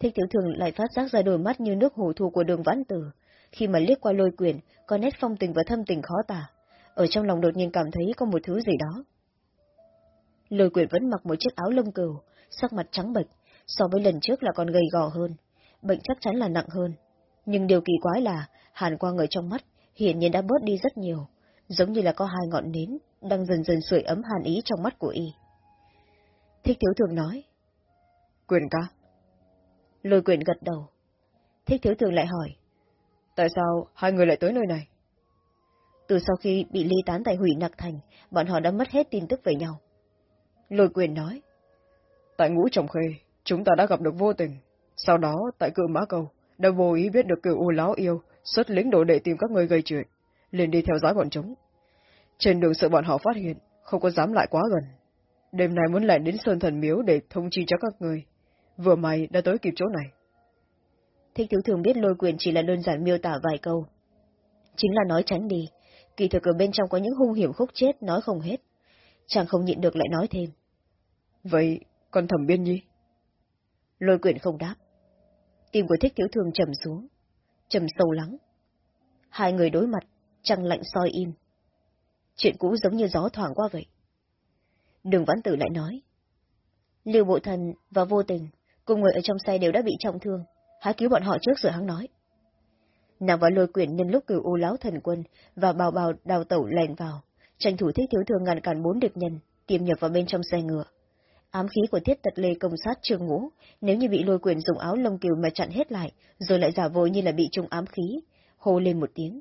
Speaker 1: Thích thiếu thường lại phát giác ra đôi mắt như nước hồ thù của đường vãn tử, khi mà liếc qua lôi quyền, có nét phong tình và thâm tình khó tả. Ở trong lòng đột nhiên cảm thấy có một thứ gì đó. Lôi quyền vẫn mặc một chiếc áo lông cừu, sắc mặt trắng bệch, so với lần trước là còn gầy gò hơn. Bệnh chắc chắn là nặng hơn. Nhưng điều kỳ quái là, hàn quang ở trong mắt, hiển nhiên đã bớt đi rất nhiều, giống như là có hai ngọn nến, đang dần dần sưởi ấm hàn ý trong mắt của y. Thích thiếu thường nói.
Speaker 2: Quyền ca.
Speaker 1: Lôi quyền gật đầu. Thích thiếu thường lại hỏi.
Speaker 2: Tại sao hai người lại tới nơi này?
Speaker 1: Từ sau khi bị ly tán tại hủy nặc thành, bọn họ đã mất hết tin tức về nhau.
Speaker 2: Lôi quyền nói. Tại ngũ trọng khê, chúng ta đã gặp được vô tình. Sau đó, tại cự mã cầu, đã vô ý biết được cựu u láo yêu, xuất lính đồ đệ tìm các người gây chuyện, liền đi theo dõi bọn chúng. Trên đường sợ bọn họ phát hiện, không có dám lại quá gần. Đêm nay muốn lại đến Sơn Thần Miếu để thông chi cho các người. Vừa may đã tới kịp chỗ này.
Speaker 1: Thích thiếu thường biết lôi quyền chỉ là đơn giản miêu tả vài câu. Chính là nói tránh đi, kỳ thực ở bên trong có những hung hiểm khúc chết nói không hết. Chàng không nhịn được lại nói thêm.
Speaker 2: Vậy, con thẩm biên nhi?
Speaker 1: Lôi quyền không đáp. Tim của thích thiếu thường trầm xuống, trầm sâu lắng. Hai người đối mặt, trăng lạnh soi im. Chuyện cũ giống như gió thoảng qua vậy. Đường Vãn Tử lại nói. Lưu Bộ Thần và Vô Tình, cùng người ở trong xe đều đã bị trọng thương, hãy cứu bọn họ trước rồi hắn nói. Nàng và lôi quyển nhân lúc cửu u láo thần quân và bào bào đào tẩu lèn vào, tranh thủ thích thiếu thương ngăn cản bốn địch nhân, tiêm nhập vào bên trong xe ngựa. Ám khí của thiết tật lê công sát trường ngũ, nếu như bị lôi quyền dùng áo lông kiều mà chặn hết lại, rồi lại giả vờ như là bị trùng ám khí, hô lên một tiếng.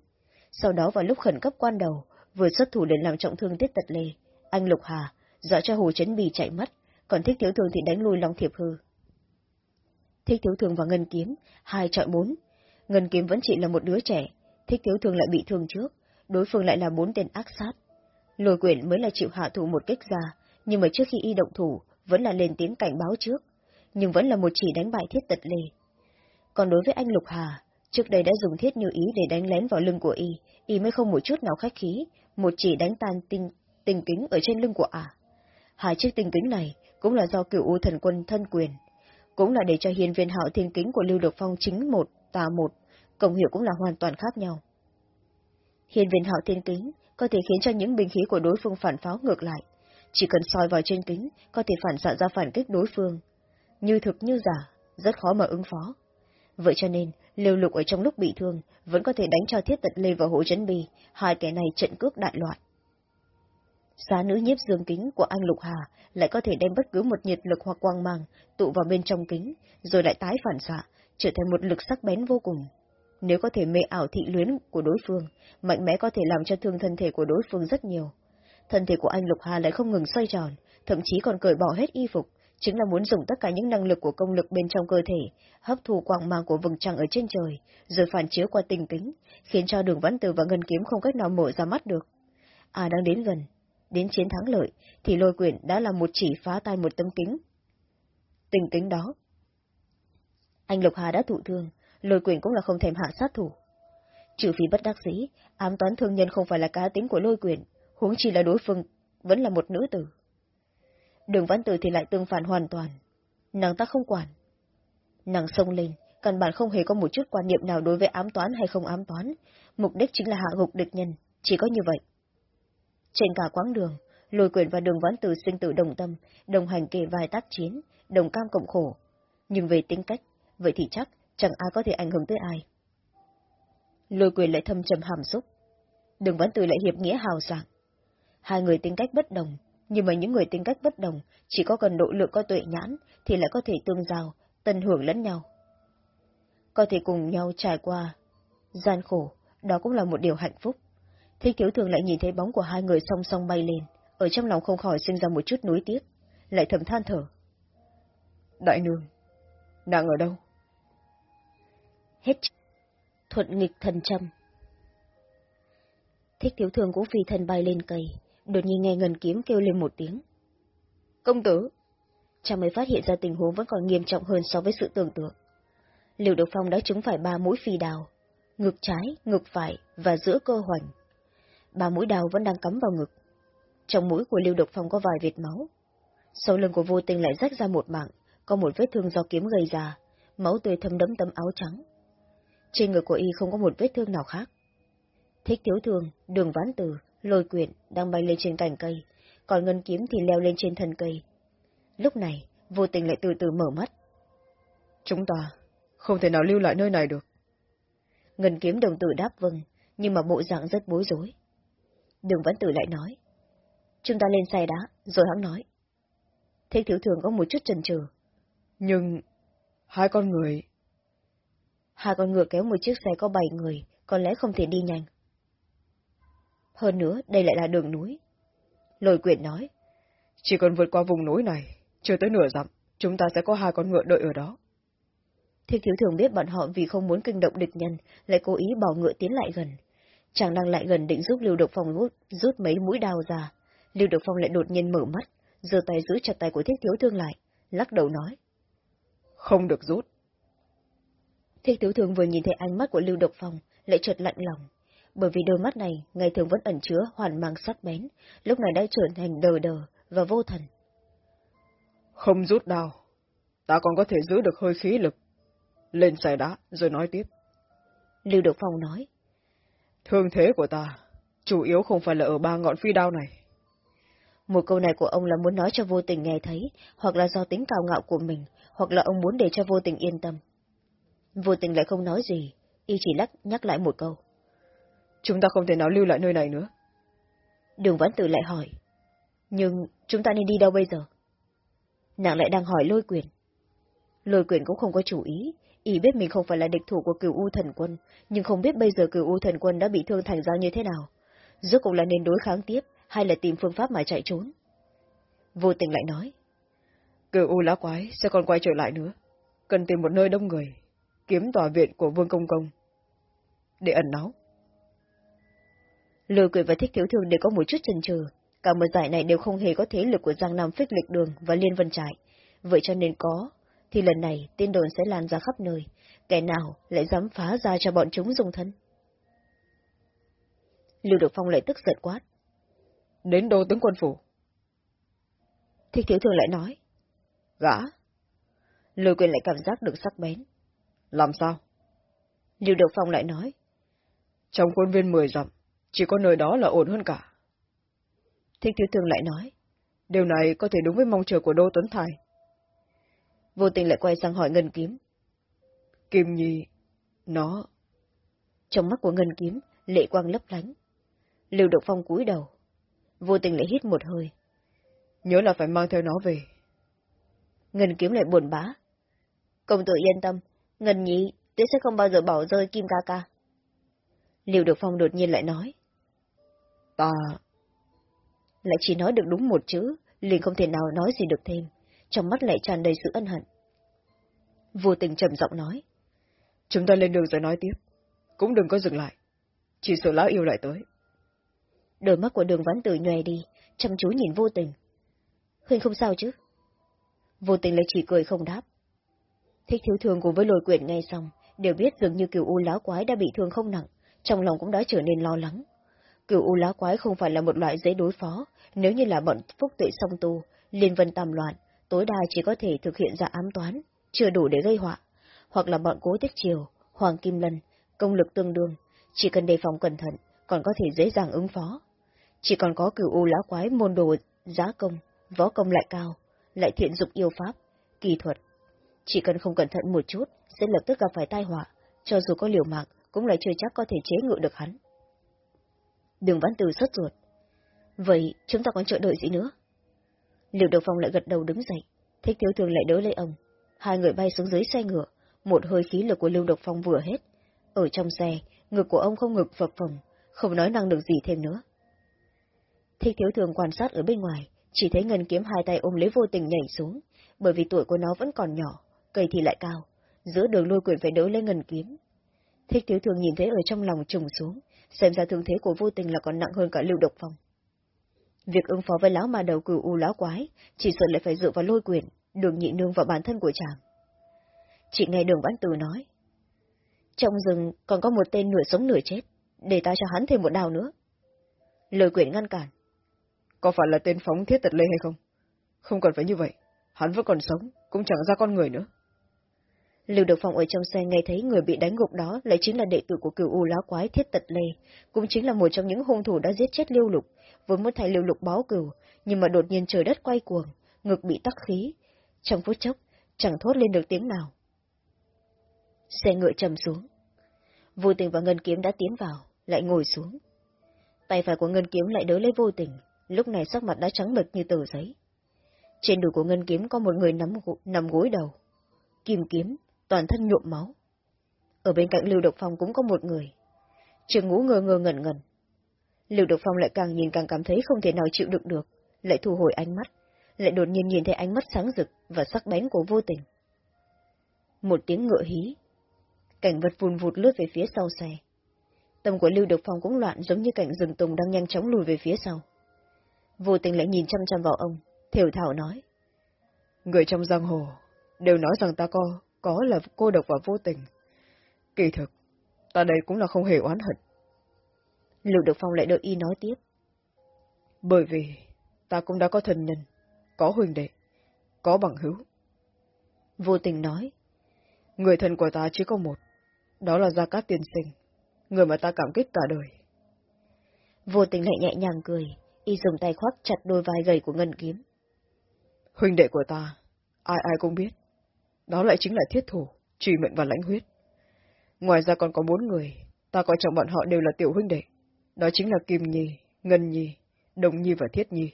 Speaker 1: Sau đó vào lúc khẩn cấp quan đầu, vừa xuất thủ để làm trọng thương tiết tật lê, anh Lục Hà, dọa cho Hồ Chấn Bì chạy mất, còn Thích Thiếu Thường thì đánh lui Long Thiệp Hư. Thích Thiếu Thường và Ngân Kiếm, hai chọi bốn. Ngân Kiếm vẫn chỉ là một đứa trẻ, Thích Thiếu Thường lại bị thương trước, đối phương lại là bốn tên ác sát. Lôi quyển mới là chịu hạ thủ một kích ra, nhưng mà trước khi y động thủ, vẫn là lên tiếng cảnh báo trước, nhưng vẫn là một chỉ đánh bại thiết tật lê. Còn đối với anh Lục Hà, trước đây đã dùng thiết như ý để đánh lén vào lưng của y, y mới không một chút nào khách khí, một chỉ đánh tan tinh, tình kính ở trên lưng của ả. À. Hai chiếc tình kính này cũng là do cựu u thần quân thân quyền, cũng là để cho hiền viên hạo thiên kính của Lưu Độc Phong chính một, tà một, công hiệu cũng là hoàn toàn khác nhau. Hiền viên hạo thiên kính có thể khiến cho những binh khí của đối phương phản pháo ngược lại, chỉ cần soi vào trên kính có thể phản xạ ra phản kích đối phương. Như thực như giả, rất khó mà ứng phó. Vậy cho nên, liều lục ở trong lúc bị thương vẫn có thể đánh cho thiết tật lê và hồ chấn bì, hai kẻ này trận cước đại loại. Xá nữ nhiếp dương kính của anh Lục Hà lại có thể đem bất cứ một nhiệt lực hoặc quang mang tụ vào bên trong kính, rồi lại tái phản xạ, trở thành một lực sắc bén vô cùng. Nếu có thể mê ảo thị luyến của đối phương, mạnh mẽ có thể làm cho thương thân thể của đối phương rất nhiều. Thân thể của anh Lục Hà lại không ngừng xoay tròn, thậm chí còn cởi bỏ hết y phục, chính là muốn dùng tất cả những năng lực của công lực bên trong cơ thể, hấp thụ quang mang của vầng trăng ở trên trời, rồi phản chiếu qua tình kính, khiến cho đường văn tử và ngân kiếm không cách nào mở ra mắt được. À đang đến gần, đến chiến thắng lợi, thì lôi quyển đã là một chỉ phá tay một tấm kính. Tình kính đó. Anh Lục Hà đã thụ thương, lôi quyển cũng là không thèm hạ sát thủ. Trừ phi bất đắc dĩ, ám toán thương nhân không phải là cá tính của lôi quyển, huống chỉ là đối phương vẫn là một nữ tử. Đường văn tử thì lại tương phản hoàn toàn. Nàng ta không quản. Nàng xông lên, căn bản không hề có một chút quan niệm nào đối với ám toán hay không ám toán, mục đích chính là hạ gục địch nhân, chỉ có như vậy. Trên cả quãng đường, lôi quyền và đường văn tử sinh tử đồng tâm, đồng hành kề vai tác chiến, đồng cam cộng khổ. Nhưng về tính cách, vậy thì chắc chẳng ai có thể ảnh hưởng tới ai. Lôi quyền lại thâm trầm hàm xúc. Đường văn tử lại hiệp nghĩa hào sảng. Hai người tính cách bất đồng, nhưng mà những người tính cách bất đồng, chỉ có cần độ lượng có tuệ nhãn, thì lại có thể tương giao, tân hưởng lẫn nhau. Có thể cùng nhau trải qua gian khổ, đó cũng là một điều hạnh phúc. Thích thiếu thường lại nhìn thấy bóng của hai người song song bay lên, ở trong lòng không khỏi sinh ra một chút nuối tiếc, lại thầm than thở.
Speaker 2: Đại nương, nàng ở đâu?
Speaker 1: Hết thuận nghịch thần châm. Thích thiếu thường cũng phi thân bay lên cây, đột nhiên nghe ngân kiếm kêu lên một tiếng. Công tử! Chàng mới phát hiện ra tình huống vẫn còn nghiêm trọng hơn so với sự tưởng tượng. Liều Độc Phong đã trúng phải ba mũi phi đào, ngực trái, ngực phải và giữa cơ hoành. Ba mũi đào vẫn đang cắm vào ngực. Trong mũi của Lưu Độc Phong có vài vệt máu. Sau lưng của vô tình lại rách ra một mạng, có một vết thương do kiếm gây ra, máu tươi thấm đẫm tấm áo trắng. Trên người của y không có một vết thương nào khác. Thích thiếu thương, đường ván từ, lôi quyện đang bay lên trên cành cây, còn ngân kiếm thì leo lên trên thân cây. Lúc này, vô tình lại từ từ mở mắt.
Speaker 2: Chúng ta không thể nào lưu lại nơi này được.
Speaker 1: Ngân kiếm đồng tử đáp vâng, nhưng mà bộ dạng rất bối rối. Đường Văn Tử lại nói. Chúng ta lên xe đá, rồi hắn nói. Thích thiếu thường có một chút chần chừ.
Speaker 2: Nhưng, hai con người...
Speaker 1: Hai con ngựa kéo một chiếc xe có bảy người, có lẽ không thể đi nhanh. Hơn nữa, đây lại là đường núi. Lôi quyển nói.
Speaker 2: Chỉ cần vượt qua vùng núi này, chưa tới nửa dặm, chúng ta sẽ có hai con ngựa đợi ở đó.
Speaker 1: Thiệt thiếu thường biết bọn họ vì không muốn kinh động địch nhân, lại cố ý bỏ ngựa tiến lại gần. Chàng đang lại gần định giúp Lưu Độc Phong rút, rút mấy mũi đao ra. Lưu Độc Phong lại đột nhiên mở mắt, giơ tay giữ chặt tay của thiết thiếu thương lại, lắc đầu nói.
Speaker 2: Không được rút.
Speaker 1: Thiết thiếu thương vừa nhìn thấy ánh mắt của Lưu Độc Phong, lại chợt lạnh lòng. Bởi vì đôi mắt này, ngày thường vẫn ẩn chứa hoàn mang sắc bén, lúc này đã trở thành đờ đờ và vô thần.
Speaker 2: Không rút đao, ta còn có thể giữ được hơi khí lực. Lên xe đá, rồi nói tiếp.
Speaker 1: Lưu Độc Phong nói.
Speaker 2: Thương thế của ta, chủ yếu không phải là ở ba ngọn phi đao này.
Speaker 1: Một câu này của ông là muốn nói cho vô tình nghe thấy, hoặc là do tính cao ngạo của mình, hoặc là ông muốn để cho vô tình yên tâm. Vô tình lại không nói gì, y chỉ lắc nhắc lại một câu.
Speaker 2: Chúng ta không thể nào lưu lại nơi này nữa.
Speaker 1: Đường Văn Tử lại hỏi. Nhưng chúng ta nên đi đâu bây giờ? Nàng lại đang hỏi lôi quyền. Lôi quyền cũng không có chủ ý, y biết mình không phải là địch thủ của cửu U thần quân, nhưng không biết bây giờ cửu U thần quân đã bị thương thành ra như thế nào. Rốt cũng là nên đối kháng tiếp, hay là tìm phương pháp mà chạy trốn. Vô tình lại nói.
Speaker 2: Cửu U lá quái sẽ còn quay trở lại nữa. Cần tìm một nơi đông người, kiếm tòa viện của Vương Công Công. Để ẩn náu.
Speaker 1: Lôi quyền và thích thiếu thương đều có một chút chần chừ, cả một giải này đều không hề có thế lực của Giang Nam Phích Lịch Đường và Liên Vân Trại, vậy cho nên có, thì lần này tin đồn sẽ lan ra khắp nơi, kẻ nào lại dám phá ra cho bọn chúng dùng thân. Lưu Được Phong lại tức giận quát.
Speaker 2: Đến đô tướng quân phủ.
Speaker 1: Thích thiếu thương lại nói.
Speaker 2: Gã.
Speaker 1: Lôi quyền lại cảm giác được sắc bén.
Speaker 2: Làm sao?
Speaker 1: Lưu Được Phong lại nói.
Speaker 2: Trong quân viên mười dặm, chỉ có nơi đó là ổn hơn cả.
Speaker 1: Thích thiếu thương lại nói.
Speaker 2: Điều này có thể đúng với mong chờ của Đô Tuấn Thái.
Speaker 1: Vô tình lại quay sang hỏi Ngân Kiếm.
Speaker 2: Kim Nhi, nó...
Speaker 1: Trong mắt của Ngân Kiếm, lệ quang lấp lánh. Lưu Độc Phong cúi đầu. Vô tình lại hít một hơi.
Speaker 2: Nhớ là phải mang theo nó về.
Speaker 1: Ngân Kiếm lại buồn bã. Công tử yên tâm, Ngân Nhi, tôi sẽ không bao giờ bỏ rơi Kim ca ca. Lưu Độc Phong đột nhiên lại nói.
Speaker 2: Ta...
Speaker 1: Lại chỉ nói được đúng một chữ, liền không thể nào nói gì được thêm trong mắt lại tràn đầy sự ân hận. Vô tình trầm giọng nói.
Speaker 2: Chúng ta lên đường rồi nói tiếp. Cũng đừng có dừng lại. Chỉ sợ lão yêu lại tới.
Speaker 1: Đôi mắt của đường vãn tử nhòe đi, chăm chú nhìn vô tình. Huynh không sao chứ? Vô tình lại chỉ cười không đáp. Thích thiếu thương cùng với lôi quyển ngay xong, đều biết dường như cửu u láo quái đã bị thương không nặng, trong lòng cũng đã trở nên lo lắng. Cửu u lá quái không phải là một loại dễ đối phó, nếu như là bọn phúc tuệ song tu, liên vân tam loạn, tối đa chỉ có thể thực hiện ra ám toán, chưa đủ để gây họa, hoặc là bọn cố tiết triều, Hoàng Kim Lân, công lực tương đương, chỉ cần đề phòng cẩn thận, còn có thể dễ dàng ứng phó. Chỉ còn có cửu u lá quái môn đồ giá công, võ công lại cao, lại thiện dục yêu pháp, kỳ thuật. Chỉ cần không cẩn thận một chút, sẽ lập tức gặp phải tai họa, cho dù có liều mạng, cũng lại chưa chắc có thể chế ngự được hắn. Đường Văn Từ xuất ruột. Vậy chúng ta còn chờ đợi gì nữa? Liệu Độc Phong lại gật đầu đứng dậy, thích thiếu thường lại đỡ lấy ông. Hai người bay xuống dưới xe ngựa, một hơi khí lực của Lưu Độc Phong vừa hết. Ở trong xe, ngực của ông không ngực phập phồng, không nói năng được gì thêm nữa. Thích thiếu thường quan sát ở bên ngoài, chỉ thấy ngân kiếm hai tay ôm lấy vô tình nhảy xuống, bởi vì tuổi của nó vẫn còn nhỏ, cây thì lại cao, giữa đường lôi quyền phải đỡ lấy ngân kiếm. Thích thiếu thường nhìn thấy ở trong lòng trùng xuống, xem ra thương thế của vô tình là còn nặng hơn cả lưu độc phòng. Việc ứng phó với lão mà đầu cửu u lão quái, chỉ sợ lại phải dựa vào lôi quyền, đường nhị nương vào bản thân của chàng. Chị nghe đường văn từ nói. Trong rừng còn có một tên nửa sống nửa chết, để ta cho hắn thêm một đào nữa. Lời quyền ngăn cản.
Speaker 2: Có phải là tên phóng thiết tật lê hay không? Không cần phải như vậy. Hắn vẫn còn sống, cũng chẳng ra con người nữa.
Speaker 1: Lưu Được Phong ở trong xe nghe thấy người bị đánh gục đó lại chính là đệ tử của cửu U lá quái Thiết Tật Lê, cũng chính là một trong những hung thủ đã giết chết Lưu Lục, vốn muốn thay Lưu Lục báo cửu, nhưng mà đột nhiên trời đất quay cuồng, ngực bị tắc khí. Trong phút chốc, chẳng thốt lên được tiếng nào. Xe ngựa trầm xuống. Vô tình và Ngân Kiếm đã tiến vào, lại ngồi xuống. Tay phải của Ngân Kiếm lại đỡ lấy vô tình, lúc này sắc mặt đã trắng bệch như tờ giấy. Trên đùi của Ngân Kiếm có một người nắm, nằm gối đầu. Kim kiếm, toàn thân nhuộm máu. Ở bên cạnh Lưu Độc Phong cũng có một người. Trường ngũ ngơ ngơ ngẩn ngẩn. Lưu Độc Phong lại càng nhìn càng cảm thấy không thể nào chịu đựng được, lại thu hồi ánh mắt, lại đột nhiên nhìn thấy ánh mắt sáng rực và sắc bén của vô tình. Một tiếng ngựa hí. Cảnh vật vùn vụt lướt về phía sau xe. Tâm của Lưu Độc Phong cũng loạn giống như cảnh rừng tùng đang nhanh chóng lùi về phía sau. Vô tình lại nhìn chăm chăm vào ông, thều thảo nói.
Speaker 2: Người trong giang hồ đều nói rằng ta có có là cô độc và vô tình. Kỳ thực, ta đây cũng là không hề oán hận.
Speaker 1: Lưu Được Phong lại đợi y nói tiếp.
Speaker 2: Bởi vì, ta cũng đã có thân nhân, có huynh đệ, có bằng hữu.
Speaker 1: Vô tình nói.
Speaker 2: Người thân của ta chỉ có một, đó là Gia Cát Tiên Sinh, người mà ta cảm kích cả đời.
Speaker 1: Vô tình lại nhẹ nhàng cười, y dùng tay khoác chặt đôi vai gầy của Ngân Kiếm.
Speaker 2: Huynh đệ của ta, ai ai cũng biết, đó lại chính là thiết thủ, truy mệnh và lãnh huyết. Ngoài ra còn có bốn người, ta coi trọng bọn họ đều là tiểu huynh đệ. Đó chính là Kim Nhi, Ngân Nhi, Đồng Nhi và Thiết Nhi.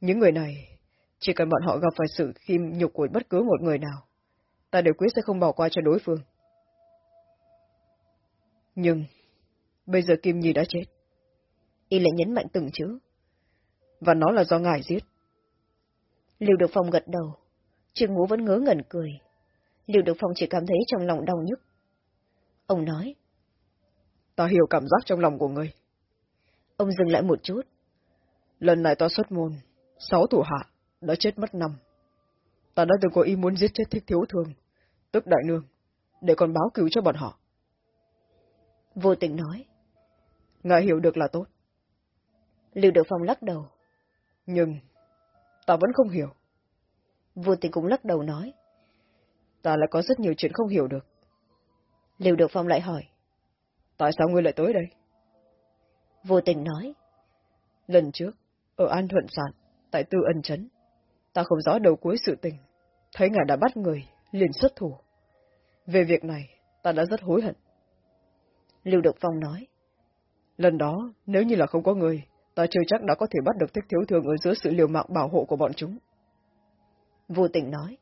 Speaker 2: Những người này, chỉ cần bọn họ gặp phải sự khiêm nhục của bất cứ một người nào, ta đều quyết sẽ không bỏ qua cho đối phương. Nhưng, bây giờ Kim Nhi đã chết.
Speaker 1: Y lại nhấn mạnh từng chữ.
Speaker 2: Và nó là do ngài giết.
Speaker 1: Lưu Được Phong gật đầu. Trương Ngũ vẫn ngớ ngẩn cười. Lưu Được Phong chỉ cảm thấy trong lòng đau nhức. Ông nói.
Speaker 2: Ta hiểu cảm giác trong lòng của ngươi.
Speaker 1: Ông dừng lại một chút.
Speaker 2: Lần này ta xuất môn, sáu thủ hạ, đã chết mất năm. Ta đã từng có ý muốn giết chết thích thiếu thương, tức đại nương, để còn báo cứu cho bọn họ.
Speaker 1: Vô tình nói.
Speaker 2: Ngài hiểu được là tốt.
Speaker 1: Lưu Được Phong lắc đầu.
Speaker 2: Nhưng, ta vẫn không hiểu.
Speaker 1: Vô tình cũng lắc đầu nói.
Speaker 2: Ta lại có rất nhiều chuyện không hiểu được.
Speaker 1: Lưu Được Phong lại hỏi.
Speaker 2: Tại sao ngươi lại tới đây?
Speaker 1: Vô tình nói.
Speaker 2: Lần trước, ở An Thuận Sản, tại Tư Ân Trấn, ta không rõ đầu cuối sự tình. Thấy ngài đã bắt người, liền xuất thủ. Về việc này, ta đã rất hối hận.
Speaker 1: Lưu Độc Phong nói.
Speaker 2: Lần đó, nếu như là không có người, ta chưa chắc đã có thể bắt được thích thiếu thường ở giữa sự liều mạng bảo hộ của bọn chúng.
Speaker 1: Vô tình nói.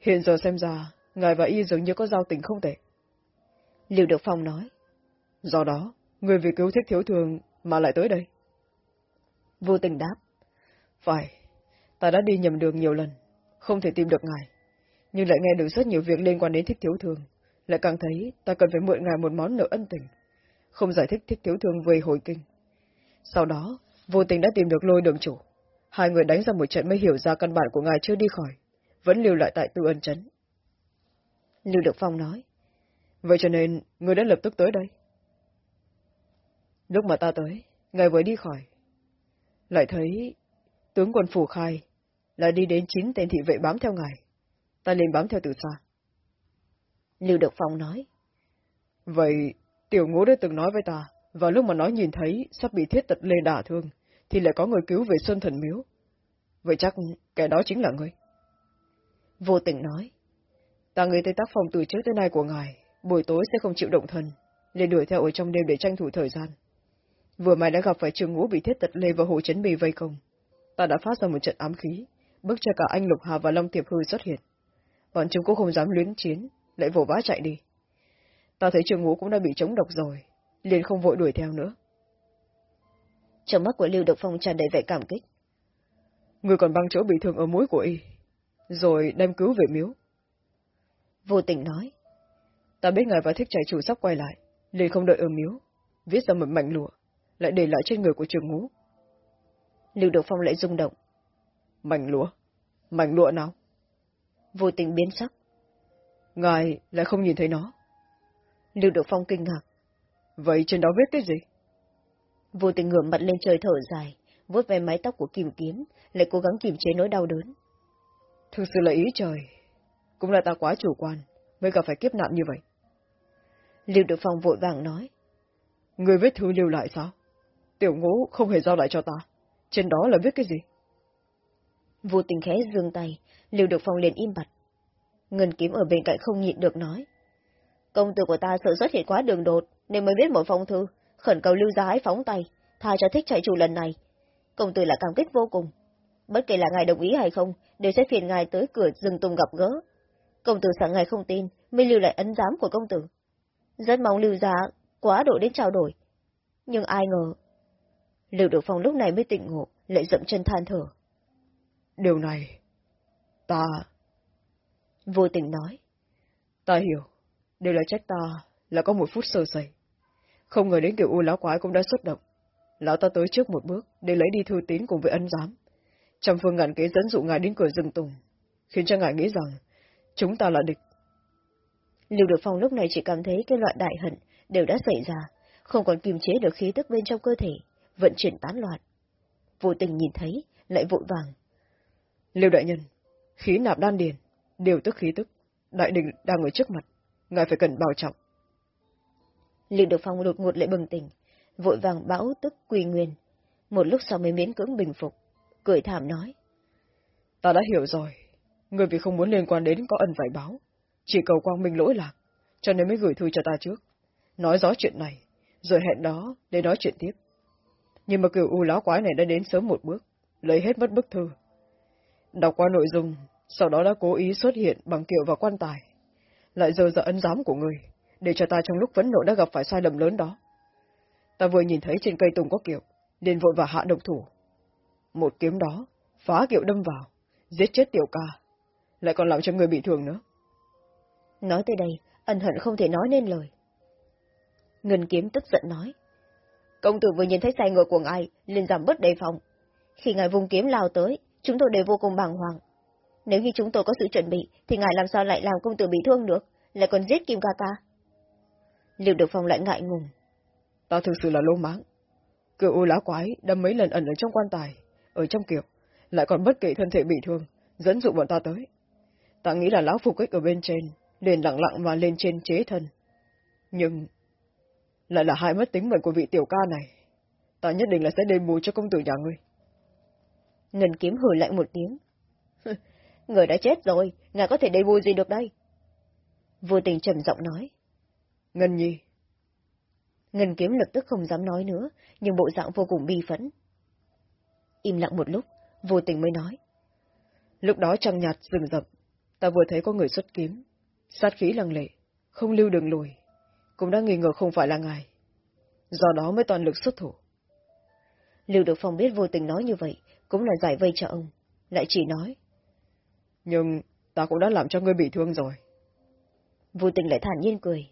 Speaker 2: Hiện giờ xem ra, ngài và y dường như có giao tình không tệ.
Speaker 1: Lưu Được Phong nói.
Speaker 2: Do đó, người vì cứu thích thiếu thường mà lại tới đây.
Speaker 1: Vô tình đáp.
Speaker 2: Phải, ta đã đi nhầm đường nhiều lần, không thể tìm được ngài. Nhưng lại nghe được rất nhiều việc liên quan đến thích thiếu thường, lại càng thấy ta cần phải mượn ngài một món nợ ân tình, không giải thích thích thiếu thương về hồi kinh. Sau đó, vô tình đã tìm được lôi đường chủ. Hai người đánh ra một trận mới hiểu ra căn bản của ngài chưa đi khỏi, vẫn lưu lại tại tư ân chấn.
Speaker 1: Lưu Được Phong nói.
Speaker 2: Vậy cho nên, người đã lập tức tới đây. Lúc mà ta tới, ngài vừa đi khỏi. Lại thấy, tướng quân phủ khai, là đi đến chín tên thị vệ bám theo ngài. Ta liền bám theo từ xa.
Speaker 1: Lưu Được Phong nói.
Speaker 2: Vậy, tiểu ngũ đã từng nói với ta, vào lúc mà nó nhìn thấy sắp bị thiết tật lê đả thương, thì lại có người cứu về Xuân Thần Miếu. Vậy chắc kẻ đó chính là ngươi.
Speaker 1: Vô tình nói.
Speaker 2: Ta người tới tác phòng từ trước tới nay của ngài, buổi tối sẽ không chịu động thần, liền đuổi theo ở trong đêm để tranh thủ thời gian. Vừa mai đã gặp phải trường ngũ bị thiết tật lê và hồ chấn bì vây công. ta đã phát ra một trận ám khí, bức cho cả anh Lục Hà và Long Tiệp Hư xuất hiện. Bọn chúng cũng không dám luyến chiến, lại vội vã chạy đi. Ta thấy trường ngũ cũng đã bị chống độc rồi, liền không vội đuổi theo nữa.
Speaker 1: Trong mắt của Lưu Độc Phong tràn đầy vẻ cảm kích.
Speaker 2: Người còn băng chỗ bị thương ở mũi của y, rồi đem cứu về miếu.
Speaker 1: Vô tình nói.
Speaker 2: Ta biết ngài và thích chạy chủ sắp quay lại, liền không đợi ở miếu, viết ra một mảnh lụa, lại để lại trên người của trường ngũ.
Speaker 1: Lưu Độc Phong lại rung động.
Speaker 2: Mảnh lụa? Mảnh lụa nào?
Speaker 1: Vô tình biến sắc.
Speaker 2: Ngài lại không nhìn thấy nó.
Speaker 1: Lưu Độc Phong kinh ngạc.
Speaker 2: Vậy trên đó viết cái gì?
Speaker 1: Vô tình ngửa mặt lên trời thở dài, vuốt ve mái tóc của Kim Kiếm, lại cố gắng kiềm chế nỗi đau đớn.
Speaker 2: Thực sự là ý trời. Cũng là ta quá chủ quan, mới gặp phải kiếp nạn như vậy.
Speaker 1: Lưu Được Phong vội vàng nói.
Speaker 2: Người viết thư lưu lại sao? Tiểu ngũ không hề giao lại cho ta. Trên đó là viết cái gì?
Speaker 1: Vô tình khẽ dương tay, Lưu Được Phong liền im bặt. Ngân kiếm ở bên cạnh không nhịn được nói. Công tử của ta sợ xuất hiện quá đường đột, nên mới viết một phong thư, khẩn cầu lưu gia hãy phóng tay, tha cho thích chạy chủ lần này. Công tử là cảm kích vô cùng. Bất kể là ngài đồng ý hay không, đều sẽ phiền ngài tới cửa rừng tùng gặp gỡ. Công tử sợ ngài không tin, mới lưu lại ấn giám của công tử. Rất mong lưu gia quá độ đến trao đổi. Nhưng ai ngờ... Lưu Được Phong lúc này mới tỉnh ngộ, lại dậm chân than thở.
Speaker 2: Điều này... Ta...
Speaker 1: Vô tình nói.
Speaker 2: Ta hiểu. Đều là trách ta, là có một phút sơ sẩy. Không ngờ đến kiểu u lão quái cũng đã xuất động. Lão ta tới trước một bước, để lấy đi thư tín cùng với ân giám. Trong phương ngàn kế dẫn dụ ngài đến cửa rừng tùng, khiến cho ngài nghĩ rằng, chúng ta là địch.
Speaker 1: Lưu Được Phong lúc này chỉ cảm thấy cái loại đại hận đều đã xảy ra, không còn kiềm chế được khí tức bên trong cơ thể, vận chuyển tán loạn. Vô tình nhìn thấy, lại vội vàng.
Speaker 2: Lưu đại nhân, khí nạp đan điền, điều tức khí tức, đại đình đang ở trước mặt, ngài phải cần bảo trọng.
Speaker 1: Lưu Được Phong đột ngột lại bừng tỉnh, vội vàng bão tức quy nguyên, một lúc sau mới miễn cưỡng bình phục, cười thảm nói.
Speaker 2: Ta đã hiểu rồi, người vì không muốn liên quan đến có ân phải báo, chỉ cầu quang minh lỗi lạc, cho nên mới gửi thư cho ta trước, nói rõ chuyện này, rồi hẹn đó để nói chuyện tiếp. Nhưng mà kiểu u lão quái này đã đến sớm một bước, lấy hết mất bức thư. Đọc qua nội dung, sau đó đã cố ý xuất hiện bằng kiệu và quan tài, lại dơ dở ân giám của người, để cho ta trong lúc vấn nộ đã gặp phải sai lầm lớn đó. Ta vừa nhìn thấy trên cây tùng có kiệu, liền vội và hạ độc thủ. Một kiếm đó, phá kiệu đâm vào, giết chết tiểu ca, lại còn làm cho người bị thương nữa.
Speaker 1: Nói tới đây, ân hận không thể nói nên lời. Ngân kiếm tức giận nói. Công tử vừa nhìn thấy xe ngựa của ngài, liền giảm bớt đề phòng. Khi ngài vùng kiếm lao tới, chúng tôi đều vô cùng bàng hoàng. Nếu như chúng tôi có sự chuẩn bị, thì ngài làm sao lại làm công tử bị thương được, lại còn giết Kim ca ca. Liệu được phòng lại ngại ngùng.
Speaker 2: Ta thực sự là lô máng. Cựu u lá quái đâm mấy lần ẩn ở trong quan tài, ở trong kiệu, lại còn bất kể thân thể bị thương, dẫn dụ bọn ta tới. Ta nghĩ là lão phục kích ở bên trên, liền lặng lặng mà lên trên chế thân. Nhưng, lại là hai mất tính mệnh của vị tiểu ca này. Ta nhất định là sẽ đền bù cho công tử nhà ngươi.
Speaker 1: Ngân kiếm hử lại một tiếng. Người đã chết rồi, ngài có thể đền bù gì được đây? Vô tình trầm giọng nói.
Speaker 2: Ngân nhi.
Speaker 1: Ngân kiếm lập tức không dám nói nữa, nhưng bộ dạng vô cùng bi phẫn. Im lặng một lúc, vô tình mới nói.
Speaker 2: Lúc đó trăng nhạt rừng rậm, ta vừa thấy có người xuất kiếm, sát khí lăng lệ, không lưu đường lùi, cũng đã nghi ngờ không phải là ngài. Do đó mới toàn lực xuất thủ.
Speaker 1: Lưu Được Phong biết vô tình nói như vậy, cũng là giải vây cho ông, lại chỉ nói.
Speaker 2: Nhưng ta cũng đã làm cho ngươi bị thương rồi.
Speaker 1: Vô tình lại thản nhiên cười.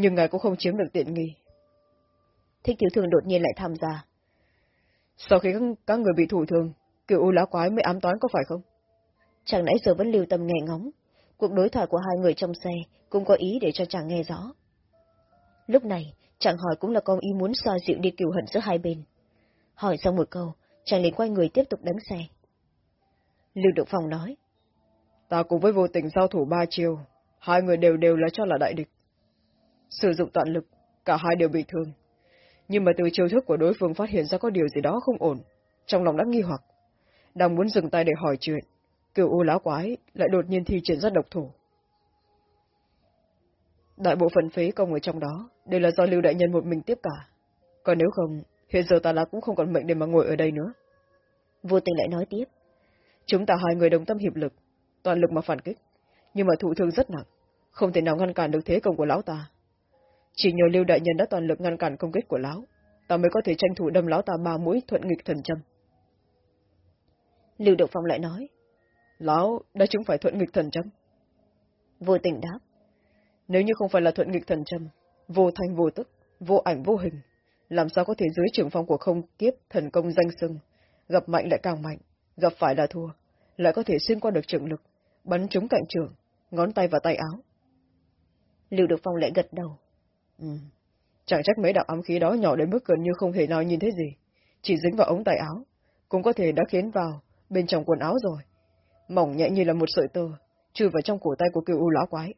Speaker 2: Nhưng ngài cũng không chiếm được tiện nghi.
Speaker 1: Thích thiếu thương đột nhiên lại tham gia.
Speaker 2: Sau khi các, các người bị thủ thương, cựu u lá quái mới ám toán có phải không?
Speaker 1: Chàng nãy giờ vẫn lưu tâm nghe ngóng. Cuộc đối thoại của hai người trong xe cũng có ý để cho chàng nghe rõ. Lúc này, chàng hỏi cũng là con ý muốn xoa dịu đi kiều hận giữa hai bên. Hỏi xong một câu, chàng liền quay người tiếp tục đánh xe. Lưu Được Phong nói.
Speaker 2: Ta cùng với vô tình giao thủ ba chiều, hai người đều đều là cho là đại địch. Sử dụng toàn lực, cả hai đều bị thương. Nhưng mà từ chiêu thức của đối phương phát hiện ra có điều gì đó không ổn, trong lòng đã nghi hoặc. Đang muốn dừng tay để hỏi chuyện, cựu u lá quái lại đột nhiên thi triển ra độc thủ. Đại bộ phận phế công ở trong đó đều là do lưu đại nhân một mình tiếp cả. Còn nếu không, hiện giờ ta lá cũng không còn mệnh để mà ngồi ở đây nữa.
Speaker 1: Vô tình lại nói tiếp.
Speaker 2: Chúng ta hai người đồng tâm hiệp lực, toàn lực mà phản kích, nhưng mà thụ thương rất nặng, không thể nào ngăn cản được thế công của lão ta. Chỉ nhờ Lưu Đại Nhân đã toàn lực ngăn cản công kích của lão, ta mới có thể tranh thủ đâm lão ta ba mũi thuận nghịch thần châm.
Speaker 1: Lưu Độc Phong lại nói.
Speaker 2: Lão đã chúng phải thuận nghịch thần châm.
Speaker 1: Vô tình đáp.
Speaker 2: Nếu như không phải là thuận nghịch thần châm, vô thanh vô tức, vô ảnh vô hình, làm sao có thể dưới trưởng phong của không kiếp thần công danh sưng, gặp mạnh lại càng mạnh, gặp phải là thua, lại có thể xuyên qua được trường lực, bắn trúng cạnh trường, ngón tay và tay áo.
Speaker 1: Lưu Được Phong lại gật đầu.
Speaker 2: Ừ. Chẳng trách mấy đạo ám khí đó nhỏ đến mức gần như không thể nào nhìn thấy gì, chỉ dính vào ống tay áo, cũng có thể đã khiến vào bên trong quần áo rồi. Mỏng nhẹ như là một sợi tơ, trừ vào trong cổ tay của cựu u lão quái.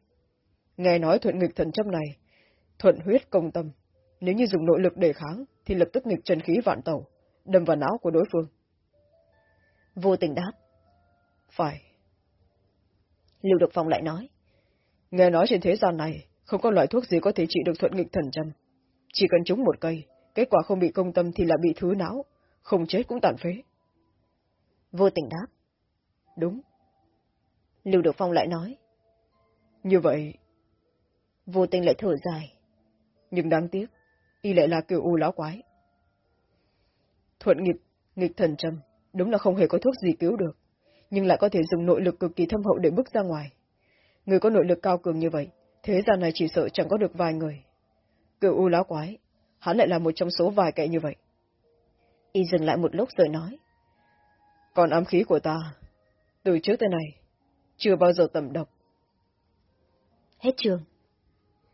Speaker 2: Nghe nói thuận nghịch thần chấp này, thuận huyết công tâm, nếu như dùng nội lực đề kháng, thì lập tức nghịch trần khí vạn tẩu, đâm vào não của đối phương.
Speaker 1: Vô tình đáp.
Speaker 2: Phải.
Speaker 1: Lưu Độc Phong lại nói.
Speaker 2: Nghe nói trên thế gian này, không có loại thuốc gì có thể trị được thuận nghịch thần châm. Chỉ cần trúng một cây, kết quả không bị công tâm thì là bị thứ não, không chết cũng tàn phế.
Speaker 1: Vô tình đáp.
Speaker 2: Đúng.
Speaker 1: Lưu Độc Phong lại nói.
Speaker 2: Như vậy...
Speaker 1: Vô tình lại thở dài.
Speaker 2: Nhưng đáng tiếc, y lại là kiểu u lão quái. Thuận nghịch, nghịch thần châm, đúng là không hề có thuốc gì cứu được, nhưng lại có thể dùng nội lực cực kỳ thâm hậu để bước ra ngoài. Người có nội lực cao cường như vậy, thế gian này chỉ sợ chẳng có được vài người. Cựu u lão quái, hắn lại là một trong số vài kẻ như vậy.
Speaker 1: Y dừng lại một lúc rồi nói.
Speaker 2: Còn ám khí của ta, từ trước tới nay, chưa bao giờ tầm độc.
Speaker 1: Hết trường.